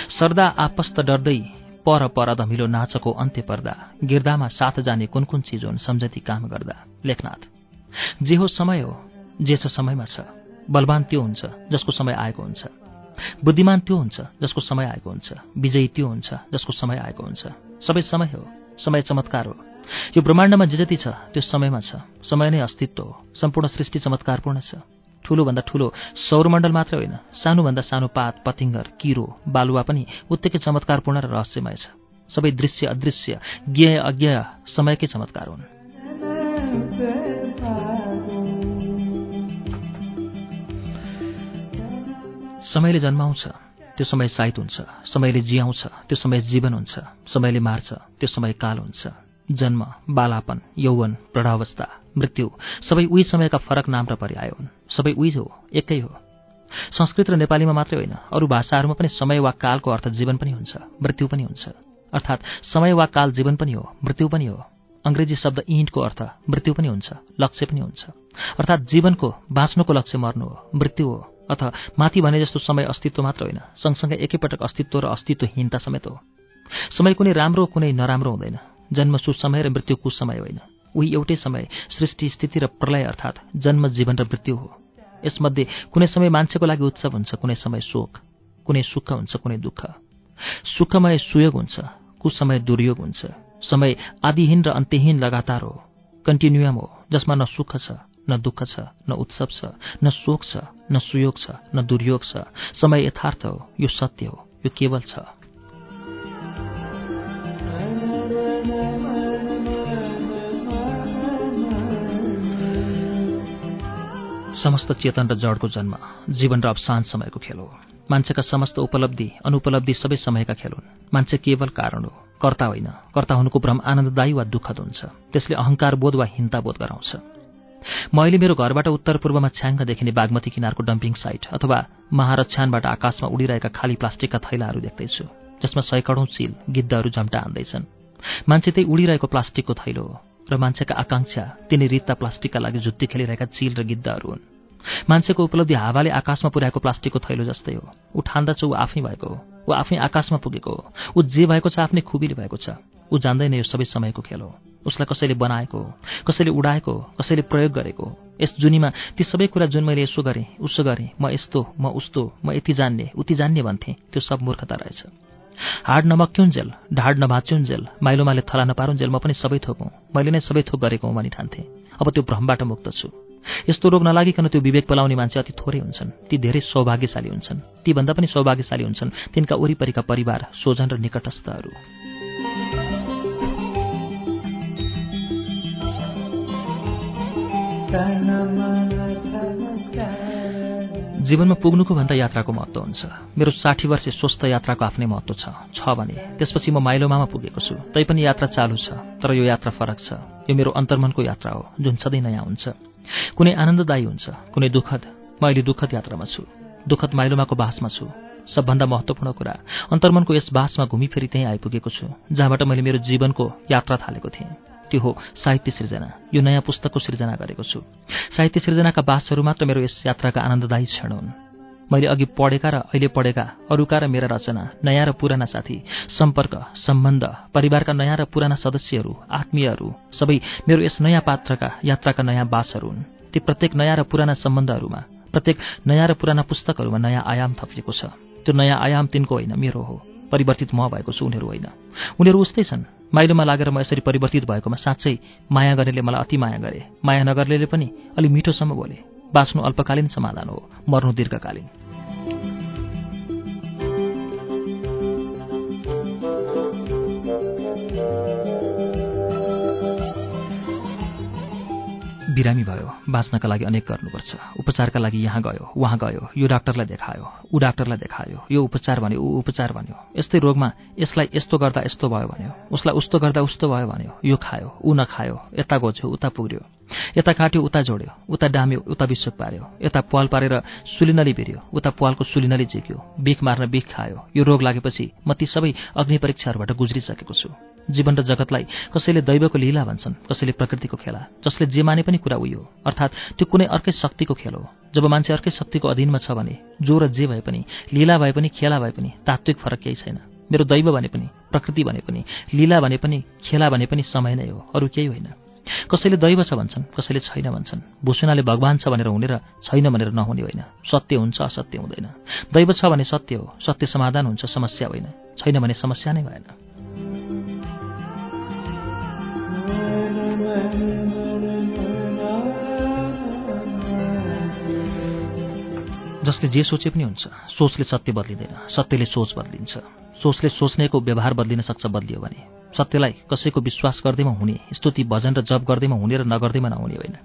सर्दा आपस्त डर्दै पर पर धमिलो नाचको अन्त्य पर्दा गिर्दामा साथ जाने कुन कुन चिज हुन् सम्झती काम गर्दा लेखनाथ। जे हो समय हो जे छ समयमा छ बलवान त्यो हुन्छ जसको समय आएको हुन्छ। बुद्धिमान त्यो हुन्छ जसको समय आएको हुन्छ। विजयी त्यो हुन्छ जसको समय आएको हुन्छ। सबै समय हो समय चमत्कार हो। यो ब्रह्माण्डमा जे जति छ त्यो समयमा छ। समय नै अस्तित्व हो। सम्पूर्ण सृष्टि चमत्कारपूर्ण छ। ठूलोभन्दा ठूलो सौरमण्डल मात्रै होइन सानोभन्दा सानो पात पतिङ्गर किरो बालुवा पनि उत्तिकै चमत्कारपूर्ण र रहस्यमय छ। सबै दृश्य अदृश्य ज्ञेय अज्ञेय समयकै चमत्कार हुन्। समयले जन्माउँछ त्यो समय साइत हुन्छ। समयले जियाउँछ त्यो समय जीवन हुन्छ। समयले मार्छ त्यो समय काल हुन्छ। जन्म बालापन यौवन प्रौढावस्था मृत्यु सबै उही समयका फरक नाम र पर्याय हुन्। सबै उही हो एकै हो। संस्कृत र नेपालीमा मात्रै होइन अरू भाषाहरूमा पनि समय वा कालको अर्थ जीवन पनि हुन्छ मृत्यु पनि हुन्छ। अर्थात् समय वा काल जीवन पनि हो मृत्यु पनि हो। अङ्ग्रेजी शब्द इन्टको अर्थ मृत्यु पनि हुन्छ लक्ष्य पनि हुन्छ। अर्थात् जीवनको बाँच्नुको लक्ष्य मर्नु हो मृत्यु हो। अथवा माथि भने जस्तो समय अस्तित्व मात्र होइन सँगसँगै एकैपटक अस्तित्व र अस्तित्वहीनता समेत हो। समय कुनै राम्रो कुनै नराम्रो हुँदैन। जन्म सुसमय र मृत्यु कुसमय होइन। उही एउटै समय सृष्टि स्थिति र प्रलय अर्थात् जन्म जीवन र मृत्यु हो। यसमध्ये कुनै समय मान्छेको लागि उत्सव हुन्छ कुनै समय शोक कुनै सुख हुन्छ कुनै दुःख। सुखमय सुयोग हुन्छ कुसमय दुर्योग हुन्छ। समय आदिहीन र अन्त्यहीन लगातार हो कन्टिन्युअम हो जसमा न सुख छ न दुःख छ न उत्सव छ न शोक छ न सुयोग छ न दुर्योग छ। समय यथार्थ हो यो सत्य हो यो केवल छ। समस्त चेतन र जडको जन्म जीवन र अवसान समयको खेल हो। मान्छेका समस्त उपलब्धि अनुपलब्धि सबै समयका खेल हुन्। मान्छे केवल कारण हो कर्ता होइन। कर्ता हुनुको भ्रम आनन्ददायी वा दुःखद हुन्छ। त्यसले अहङ्कार बोध वा हिंताबोध गराउँछ। म अहिले मेरो घरबाट उत्तर पूर्वमा छ्याङ्ग देखिने बागमती किनारको डम्पिङ साइट अथवा महारछ्यानबाट आकाशमा उडिरहेका खाली प्लास्टिकका थैलाहरू देख्दैछु जसमा सैकडौँ चिल गिद्धहरू झम्टा हान्दैछन् मान्छे त्यही उडिरहेको प्लास्टिकको थैलो हो। र मान्छेका आकाङ्क्षा तिनी रित्ता प्लास्टिकका लागि जुत्ती खेलिरहेका चिल र गिद्धहरू हुन्। मान्छेको उपलब्धि हावाले आकाशमा पुर्याएको प्लास्टिकको थैलो जस्तै हो। ऊ ठान्दा ऊ आफै भएको हो। ऊ आफै आकाशमा पुगेको हो। ऊ जे भएको छ आफ्नै खुबीले भएको छ। ऊ जान्दैन यो सबै समयको खेल हो। उसलाई कसैले बनाएको कसैले उडाएको कसैले प्रयोग गरेको यस जुनीमा ती सबै कुरा जुन मैले यसो गरेँ उसो गरेँ म यस्तो म उस्तो म यति जान्ने उति जान्ने भन्थेँ त्यो सब मूर्खता रहेछ। हाड नमक्युन्जेल ढाड नभाच्युन्जेल माइलोमाले थला नपारुन्जेल म पनि सबै थोक मैले नै सबै थोक गरेको हुँ भनी ठान्थेँ अब त्यो भ्रमबाट मुक्त छु। यस्तो रोग नलागिकन त्यो विवेक पलाउने मान्छे अति थोरै हुन्छन्। ती धेरै सौभाग्यशाली हुन्छन्। तीभन्दा पनि सौभाग्यशाली हुन्छन् तिनका वरिपरिका परिवार सोझन र निकटस्थहरू। जीवनमा पुग्नुको भन्दा यात्राको महत्त्व हुन्छ। मेरो साठी वर्ष स्वस्थ यात्राको आफ्नै महत्त्व छ। भने त्यसपछि म माइलोमामा पुगेको छु। तैपनि यात्रा चालु छ तर यो यात्रा फरक छ। यो मेरो अन्तर्मनको यात्रा हो जुन सधैँ नयाँ हुन्छ। कुनै आनन्ददायी हुन्छ कुनै दुःखद। म अहिले दुःखद यात्रामा छु। दुःखद माइलोमाको बासमा छु। सबभन्दा महत्त्वपूर्ण कुरा अन्तर्मनको यस बासमा घुमिफेरि त्यहीँ आइपुगेको छु जहाँबाट मैले मेरो जीवनको यात्रा थालेको थिएँ। त्यो हो साहित्य सृजना यो नयाँ पुस्तकको सृजना गरेको छु। साहित्य सृजनाका बासहरू मात्र मेरो यस यात्राका आनन्ददायी क्षण हुन्। मैले अघि पढेका र अहिले पढेका अरूका र मेरा रचना नयाँ र पुराना साथी सम्पर्क सम्बन्ध परिवारका नयाँ र पुराना सदस्यहरू आत्मीयहरू सबै मेरो यस नयाँ पात्रका यात्राका नयाँ बासहरू हुन्। ती प्रत्येक नयाँ र पुराना सम्बन्धहरूमा प्रत्येक नयाँ र पुराना पुस्तकहरूमा नयाँ आयाम थपिएको छ। त्यो नयाँ आयाम तिनको होइन मेरो हो। परिवर्तित म भएको छु उनीहरू होइन। उनीहरू उस्तै छन्। माइलोमा लागेर म यसरी परिवर्तित भएकोमा साँच्चै माया गर्नेले मलाई अति माया गरे। माया नगर्नेले पनि अलि मिठोसम्म बोले बाँच्नु अल्पकालीन समाधान हो मर्नु दीर्घकालीन। बिरामी भयो। बाँच्नका लागि अनेक गर्नुपर्छ। उपचारका लागि यहाँ गयो उहाँ गयो यो डाक्टरलाई देखायो ऊ डाक्टरलाई देखायो यो उपचार भन्यो ऊ उपचार भन्यो। यस्तै रोगमा यसलाई यस्तो गर्दा यस्तो भयो भन्यो उसलाई उस्तो गर्दा उस्तो भयो भन्यो यो खायो ऊ नखायो यता गोज्यो उता पुग्यो यता काट्यो उता जोड्यो उता डाम्यो उता विश्वक पार्यो। यता पाल पारेर सुलिनली भिर्यो उता पालको सुलिनली झिक्यो बिख मार्न बिख खायो। यो रोग लागेपछि म ती सबै अग्नि परीक्षाहरूबाट गुज्रिसकेको छु। जीवन र जगतलाई कसैले दैवको लीला भन्छन् कसैले प्रकृतिको खेला जसले जे माने पनि कुरा उयो। अर्थात् त्यो कुनै अर्कै शक्तिको खेल हो। जब मान्छे अर्कै शक्तिको अधीनमा छ भने जो र जे भए पनि लीला भए पनि खेला भए पनि तात्विक फरक केही छैन। मेरो दैव भने पनि प्रकृति भने पनि लीला भने पनि खेला भने पनि समय नै हो अरू केही होइन। कसैले दैव छ भन्छन् कसैले छैन भन्छन्। भूषणाले भगवान् छ भनेर हुने र छैन भनेर नहुने होइन। सत्य हुन्छ असत्य हुँदैन। दैव छ भने सत्य हो सत्य समाधान हुन्छ समस्या होइन। छैन भने समस्या नै भएन। जसले जे सोचे पनि हुन्छ सोचले सत्य बदलिँदैन सत्यले सोच बदलिन्छ। सोचले सोच्नेको व्यवहार बदलिन सक्छ बदलियो भने सत्यलाई कसैको विश्वास गर्दैमा हुने स्तुति भजन र जप गर्दैमा हुने र नगर्दैमा नहुने होइन।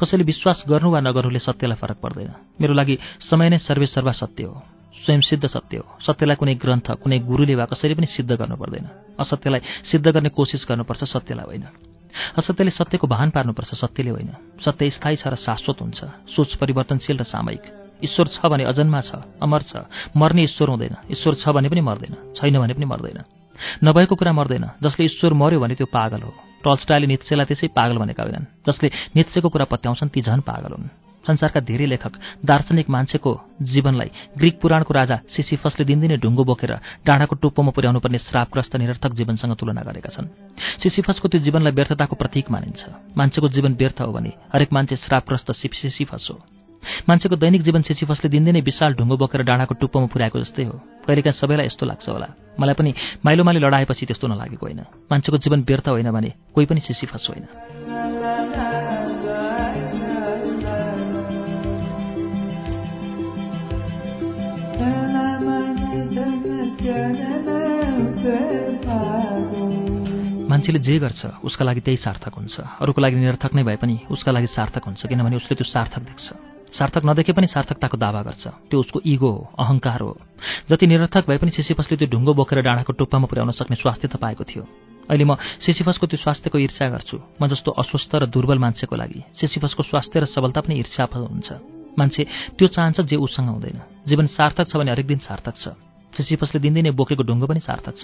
कसैले विश्वास गर्नु वा नगर्नुले सत्यलाई फरक पर्दैन। मेरो लागि समय नै सर्वेसर्वा सत्य हो स्वयं सिद्ध सत्य हो। सत्यलाई कुनै ग्रन्थ कुनै गुरुले वा कसैले पनि सिद्ध गर्नु पर्दैन। असत्यलाई सिद्ध गर्ने कोसिस गर्नुपर्छ सत्यलाई होइन। असत्यले सत्यको भान पार्नुपर्छ सत्यले होइन। सत्य स्थायी छ र शाश्वत हुन्छ। सोच परिवर्तनशील र सामयिक। ईश्वर छ भने अजन्मा छ अमर छ। मर्ने ईश्वर हुँदैन। ईश्वर छ भने पनि मर्दैन। छैन भने पनि मर्दैन। नभएको कुरा मर्दैन। जसले ईश्वर मर्यो भने त्यो पागल हो। टल्स्टाले नित्सेलाई त्यसै पागल भनेका होइनन्। जसले नित्सेको कुरा पत्याउँछन् ती झन् पागल हुन्। संसारका धेरै लेखक दार्शनिक मान्छेको जीवनलाई ग्रिक पुराणको राजा सिसिफसले दिनदिनै ढुङ्गो बोकेर डाँडाको टुप्पोमा पुर्याउनु पर्ने श्रापग्रस्त निरर्थक जीवनसँग तुलना गरेका छन्। सिसिफसको त्यो जीवनलाई व्यर्थताको प्रतीक मानिन्छ। मान्छेको जीवन व्यर्थ हो भने हरेक मान्छे श्रापग्रस्त सिसिफस हो। मान्छेको दैनिक जीवन सिसिफसले दिनदिनै विशाल ढुङ्गो बोकेर डाँडाको टुप्पोमा पुर्याएको जस्तै हो। कहिलेकाहीँ सबैलाई यस्तो लाग्छ होला। मलाई पनि माइलोमाली लडाएपछि त्यस्तो नलागेको होइन। मान्छेको जीवन व्यर्थ होइन भने कोही पनि सिसिफस होइन। मान्छेले जे गर्छ उसका लागि त्यही सार्थक हुन्छ। अरूको लागि निरर्थक नै भए पनि उसका लागि सार्थक हुन्छ किनभने उसले त्यो सार्थक देख्छ। सार्थक नदेखे पनि सार्थकताको दावा गर्छ। त्यो उसको इगो हो अहङ्कार हो। जति निरर्थक भए पनि सिसिफसले त्यो ढुङ्गो बोकेर डाँडाको टुप्पामा पुर्याउन सक्ने स्वास्थ्य त पाएको थियो। अहिले म सिसिफसको त्यो स्वास्थ्यको ईर्ष्या गर्छु। म जस्तो अस्वस्थ र दुर्बल मान्छेको लागि सिसिफसको स्वास्थ्य र सबलता पनि ईर्ष्या हुन्छ। मान्छे त्यो चाहन्छ जे उसँग हुँदैन। जीवन सार्थक छ भने हरेक दिन सार्थक छ। सिसिफसले दिनदिनै बोकेको ढुङ्गो पनि सार्थक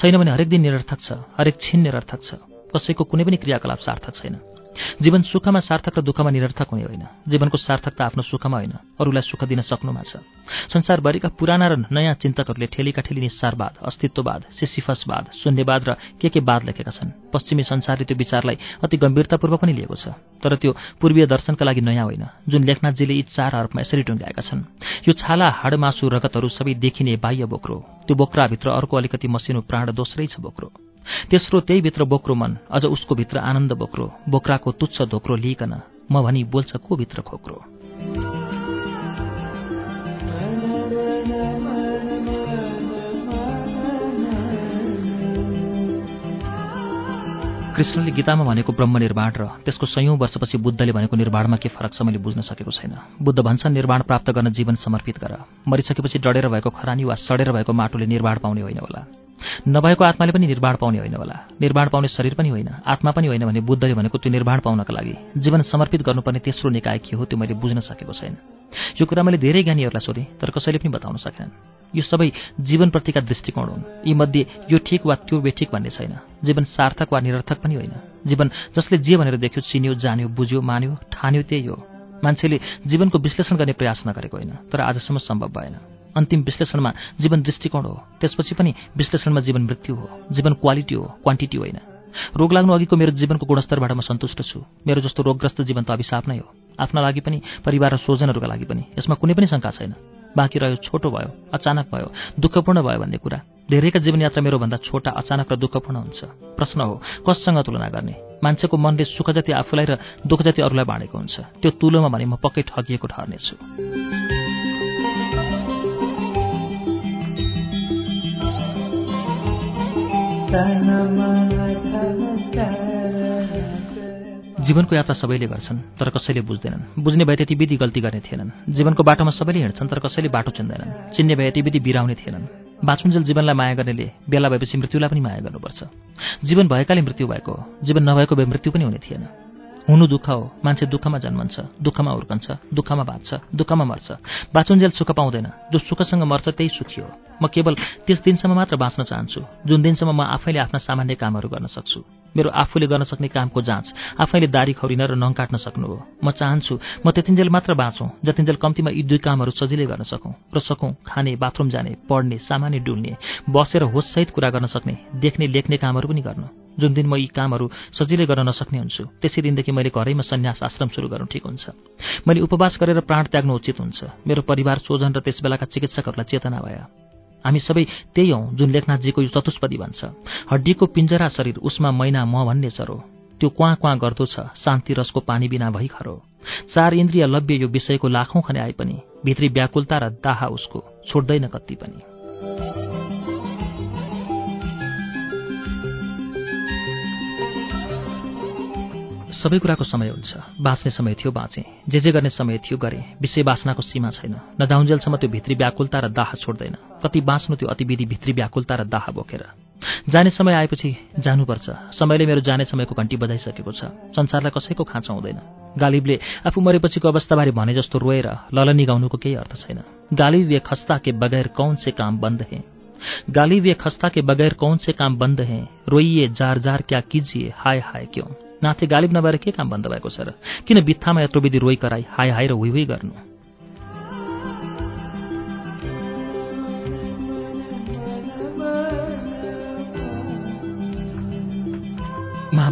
छैन भने हरेक दिन निरर्थक छ। हरेक छिन निरर्थक छ। कसैको कुनै पनि क्रियाकलाप सार्थक छैन। जीवन सुखमा सार्थक र दुःखमा निरर्थक हुने होइन। जीवनको सार्थकता आफ्नो सुखमा होइन अरूलाई सुख दिन सक्नुमा छ। संसारभरिका पुराना र नयाँ चिन्तकहरूले ठेलीका ठेली निस्सारवाद अस्तित्ववाद सिसिफसवाद शून्यवाद र के के वाद लेखेका छन्। पश्चिमी संसारले त्यो विचारलाई अति गम्भीरतापूर्वक पनि लिएको छ। तर त्यो पूर्वीय दर्शनका लागि नयाँ होइन जुन लेखनाथजीले यी चार हर्फमा यसरी टुङ्ग्याएका छन्। यो छाला हाडमासु रगतहरू सबै देखिने बाह्य बोक्रो। त्यो बोक्राभित्र अर्को अलिकति मसिनो प्राण दोस्रै छ बोक्रो। तेस्रो त्यही भित्र बोक्रो मन। अझ उसको भित्र आनन्द बोक्रो। बोक्राको तुच्छ धोक्रो लिइकन म भनी बोल्छ को भित्र खोक्रो? कृष्णले गीतामा भनेको ब्रह्म निर्माण र त्यसको सयौं वर्षपछि बुद्धले भनेको निर्माणमा के फरक छ मैले बुझ्न सकेको छैन। बुद्ध भन्छन् निर्माण प्राप्त गर्न जीवन समर्पित गर। मरिसकेपछि डढेर भएको खरानी वा सडेर भएको माटोले निर्माण पाउने होइन होला। नभएको आत्माले पनि निर्माण पाउने होइन होला। निर्माण पाउने शरीर पनि होइन आत्मा पनि होइन भने बुद्धले भनेको त्यो निर्माण पाउनका लागि जीवन समर्पित गर्नुपर्ने तेस्रो निकाय के हो त्यो मैले बुझ्न सकेको छैन। यो कुरा मैले धेरै ज्ञानीहरूलाई सोधेँ तर कसैले पनि बताउन सकेनन्। यो सबै जीवनप्रतिका दृष्टिकोण हुन्। यीमध्ये यो ठिक वा त्यो बेठिक भन्ने छैन। जीवन सार्थक वा निरर्थक पनि होइन। जीवन जसले जे भनेर देख्यो चिन्यो जान्यो बुझ्यो मान्यो ठान्यो त्यही हो। मान्छेले जीवनको विश्लेषण गर्ने प्रयास नगरेको होइन तर आजसम्म सम्भव भएन। अन्तिम विश्लेषणमा जीवन दृष्टिकोण हो। त्यसपछि पनि विश्लेषणमा जीवन मृत्यु हो। जीवन क्वालिटी हो क्वान्टिटी होइन। रोग लाग्नु अघिको मेरो जीवनको गुणस्तरबाट म सन्तुष्ट छु। मेरो जस्तो रोगग्रस्त जीवन त अभिशाप नै हो। आफ्ना लागि पनि परिवार र स्वजनहरूका लागि पनि। यसमा कुनै पनि शङ्का छैन। बाँकी रह्यो छोटो भयो अचानक भयो दुःखपूर्ण भयो भन्ने कुरा। धेरैका जीवनयात्रा मेरोभन्दा छोटा अचानक र दुःखपूर्ण हुन्छ। प्रश्न हो कससँग तुलना गर्ने? मान्छेको मनले सुख जति आफूलाई र दुःख जति अरूलाई बाँडेको हुन्छ। त्यो तुलोमा भने म पक्कै ठगिएको ठहर्नेछु। जीवनको यात्रा सबैले गर्छन् तर कसैले बुझ्दैनन्। बुझ्ने भए त्यति विधि गल्ती गर्ने थिएनन्। जीवनको बाटोमा सबैले हिँड्छन् तर कसैले बाटो चिन्दैनन्। चिन्ने भए यति विधि बिराउने थिएनन्। बाँचुन्जेल जीवनलाई माया गर्नेले बेला भएपछि मृत्युलाई पनि माया गर्नुपर्छ। जीवन भएकाले मृत्यु भएको जीवन नभएको भए मृत्यु पनि हुने थिएन। हुनु दुःख हो। मान्छे दुःखमा जन्मन्छ दुःखमा हुर्कन्छ दुःखमा बाँच्छ दुःखमा मर्छ। बाँचुन्जेल सुख पाउँदैन। जो सुखसँग मर्छ त्यही सुखी हो। म केवल त्यस दिनसम्म मात्र बाँच्न चाहन्छु। जुन दिनसम्म म आफैले आफ्ना सामान्य कामहरू गर्न सक्छु। मेरो आफूले गर्न सक्ने कामको जाँच आफैले दारी खौरिन र नङ काट्न सक्नु हो म चाहन्छु म त्यतिन्जेल मात्र बाँचौँ जतिन्जेल कम्तीमा यी दुई कामहरू सजिलै गर्न सकौँ र सकौँ खाने बाथरुम जाने पढ्ने सामान्य डुल्ने बसेर होससहित कुरा गर्न सक्ने देख्ने लेख्ने कामहरू पनि गर्नु। जुन दिन म यी कामहरू सजिलै गर्न नसक्ने हुन्छु त्यसै दिनदेखि मैले घरैमा सन्यास आश्रम सुरु गर्नु ठिक हुन्छ। मैले उपवास गरेर प्राण त्याग्नु उचित हुन्छ। मेरो परिवार स्वजन र त्यस बेलाका चिकित्सकहरूलाई चेतना भए। हामी सबै त्यही हौँ जुन लेखनाथजीको यो चतुष्पदी भन्छ। हड्डीको पिञ्जरा शरीर उसमा मैना म भन्ने चरो त्यो क्वाँ क्वाँ गर्दो छ शान्ति रसको पानी बिना भई खरो। चार इन्द्रिय लभ्य यो विषयको लाखौँ खने आए पनि भित्री व्याकुलता र दाहा उसको छोड्दैन कति पनि। सबै कुराको समय हुन्छ। बाँच्ने समय थियो बाँचे। जे जे गर्ने समय थियो गरे। विषय बाँच्नाको सीमा छैन। नजाउन्जेलसम्म त्यो भित्री व्याकुलता र दाह छोड्दैन। कति बाँच्नु त्यो अतिविधि भित्री व्याकुलता र दाह बोकेर। जाने समय आएपछि जानुपर्छ। समयले मेरो जाने समयको घन्टी बजाइसकेको छ। संसारलाई कसैको खाँचो हुँदैन। गालिबले आफू मरेपछिको अवस्थाबारे भने जस्तो रोएर ललनी गाउनुको केही अर्थ छैन। गालिब ये खस्ता के बगैर कौन से काम बन्द है? गालिब ये खस्ता के बगैर कौन से काम बन्द है? रोइए जार जार क्या कीजिए? हाय हाय क्यों? नाथे गालिब नभएर के काम बन्द भएको छ र? किन बित्थामा यत्रो विधि रोइ कराई हाई हाई र हुइ हुइ गर्नु?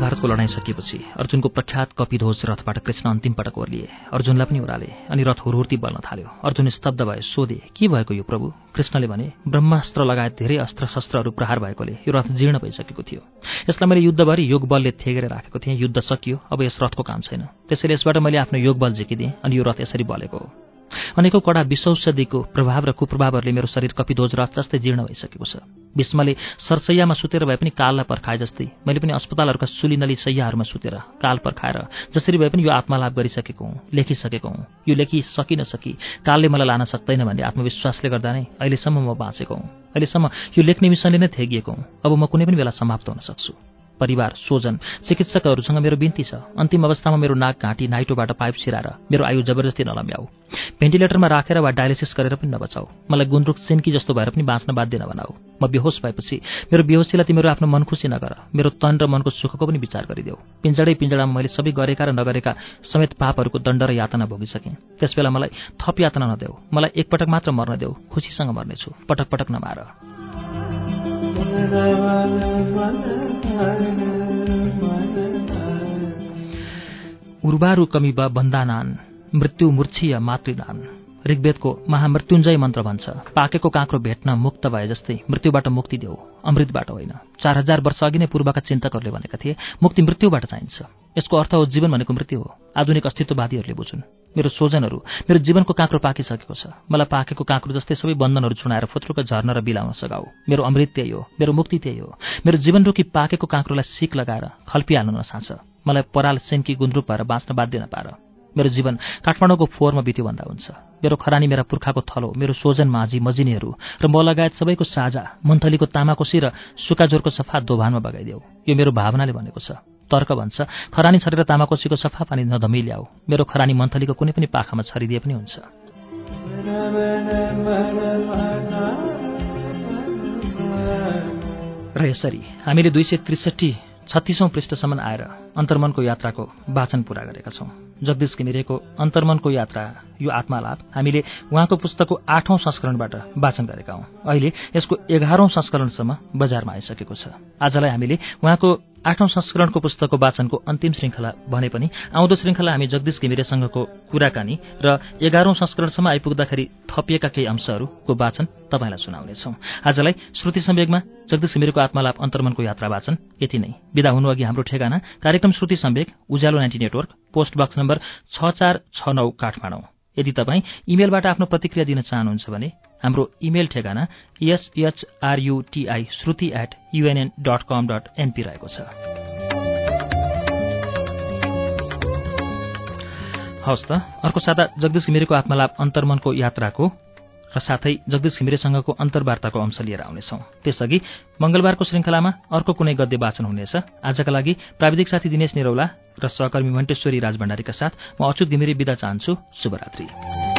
महाभारतको लडाइँ सकिएपछि अर्जुनको प्रख्यात कपिध्वज रथबाट कृष्ण अन्तिम पटक ओर्लिए। अर्जुनलाई पनि उराले अनि रथ हुरहुर्ती बल्न थाल्यो। अर्जुन स्तब्ध भए सोधे के भएको यो प्रभु? कृष्णले भने ब्रह्मास्त्र लगायत धेरै अस्त्र शस्त्रहरू प्रहार भएकोले यो रथ जीर्ण भइसकेको थियो। यसलाई मैले युद्धभरि योग बलले थेगेर राखेको थिएँ। युद्ध सकियो। अब यस रथको काम छैन। त्यसैले यसबाट मैले आफ्नो योग बल झिकिदिएँ अनि यो रथ यसरी बलेको हो। अनेकौँ कडा विषौषधिको प्रभाव र कुप्रभावहरूले मेरो शरीर कपिध्वज रथ जस्तै जीर्ण भइसकेको छ। भीष्मले सरसैयामा सुतेर भए पनि काललाई पर्खाए जस्तै मैले पनि अस्पतालहरूका सुलिनली सैयाहरूमा सुतेर काल पर्खाएर जसरी भए पनि यो आत्मालाभ गरिसकेको हुँ लेखिसकेको हुँ। यो लेखी सकि नसकी कालले मलाई लान सक्दैन भन्ने आत्मविश्वासले गर्दा नै अहिलेसम्म म बाँचेको हुँ। अहिलेसम्म यो लेख्ने मिसनले नै थेगिएको हुँ। अब म कुनै पनि बेला समाप्त हुन सक्छु। परिवार स्वजन चिकित्सकहरूसँग मेरो बिन्ती छ। अन्तिम अवस्थामा मेरो नाक घाँटी नाइटोबाट पाइप छिराएर मेरो आयु जबरजस्ती नलम्ब्याऊ भेन्टिलेटरमा राखेर वा डायलिसिस गरेर पनि नबचाऊ मलाई गुन्द्रुक सिन्की जस्तो भएर पनि बाँच्न बाध्य नबनाऊ। म बेहोस भएपछि मेरो बेहोसीलाई तिमीहरू आफ्नो मन खुसी नगर। मेरो तन र मनको सुखको पनि विचार गरिदेऊ। पिन्जडै पिन्जडामा मैले सबै गरेका र नगरेका समेत पापहरूको दण्ड र यातना भोगिसकेँ। त्यसबेला मलाई थप यातना नदेऊ। मलाई एकपटक मात्र मर्न देऊ। खुसीसँग मर्नेछु। पटक पटक नमार। उर्वारु कमिब बन्दानान मृत्यु मूर्छीय मातृदान ऋग्वेदको महामृत्युञ्जय मन्त्र भन्छ पाकेको काँक्रो भेट्न मुक्त भए जस्तै मृत्युबाट मुक्ति देऊ अमृतबाट होइन। चार हजार वर्ष अघि नै पूर्वका चिन्तकहरूले भनेका थिए मुक्ति मृत्युबाट चाहिन्छ। यसको अर्थ हो जीवन भनेको मृत्यु हो आधुनिक अस्तित्ववादीहरूले बुझुन्। मेरो सोजनहरू मेरो जीवनको काँक्रो पाकिसकेको छ। मलाई पाकेको काँक्रो जस्तै सबै बन्धनहरू छुनाएर फुत्रुको झर्न र बिलाउन सघाऊ मेरो अमृत त्यही हो मेरो मुक्ति त्यही हो। मेरो जीवन रोकी पाकेको काँक्रोलाई सिक लगाएर खल्पिहाल्नु नसान्छ मलाई पराल सेन्की गुन्द्रुक भएर बाँच्न बाध्य नपार। मेरो जीवन काठमाडौँको फोहोरमा बित्यो भन्दा हुन्छ। मेरो खरानी मेरा पुर्खाको थलो मेरो सोजन माझी मजिनीहरू र म लगायत सबैको साझा मन्थलीको तामाकोसी र सुकाजोरको सफा दोभानमा बगाइदेऊ। यो मेरो भावनाले भनेको छ। तर्क भन्छ खरानी छरेर तामाकोसीको सफा पानी नधमी ल्याऊ। मेरो खरानी मन्थलीको कुनै पनि पाखामा छरिदिए पनि हुन्छ। र यसरी हामीले दुई सय त्रिसठी छत्तिसौँ पृष्ठसम्म आएर अन्तर्मनको यात्राको वाचन पूरा गरेका छौँ। जगदीश घिमिरेको अन्तर्मनको यात्रा यो आत्मालाभ हामीले उहाँको पुस्तकको आठौं संस्करणबाट वाचन गरेका हौं। अहिले यसको एघारौं संस्करणसम्म बजारमा आइसकेको छ। आजलाई हामीले उहाँको आठौं संस्करणको पुस्तकको वाचनको अन्तिम श्रृङ्खला भने पनि आउँदो श्रृङ्खला हामी जगदीश घिमिरेसँगको कुराकानी र एघारौं संस्करणसम्म आइपुग्दाखेरि थपिएका केही अंशहरूको वाचन तपाईँलाई सुनाउनेछौ। आजलाई श्रुति सम्वेगमा जगदीश घिमिरेको आत्मालाप अन्तर्मनको यात्रा वाचन यति नै। विदा हुनुअघि हाम्रो ठेगाना कार्यक्रम Shruti Sambeg Ujyaalo ninety network post box number छ चार छ नौ काठमाडौँ। यदि तपाईँ इमेलबाट आफ्नो प्रतिक्रिया दिन चाहनुहुन्छ भने हाम्रो इमेल ठेगाना S H R U T I Shruti at UNN dot com dot NP रहेको छ। हवस् त अर्को साता जगदीश घिमिरेको आत्मलाभ अन्तर्मनको यात्राको र साथै जगदीश घिमिरेसँगको अन्तर्वार्ताको अंश लिएर आउनेछौँ। त्यसअघि मंगलबारको श्रृङ्खलामा अर्को कुनै गद्य वाचन हुनेछ। आजका लागि प्राविधिक साथी दिनेश निरौला र सहकर्मी मन्टेश्वरी राजभण्डारीका साथ म अच्युत घिमिरे विदा चाहन्छु। शुभरात्री।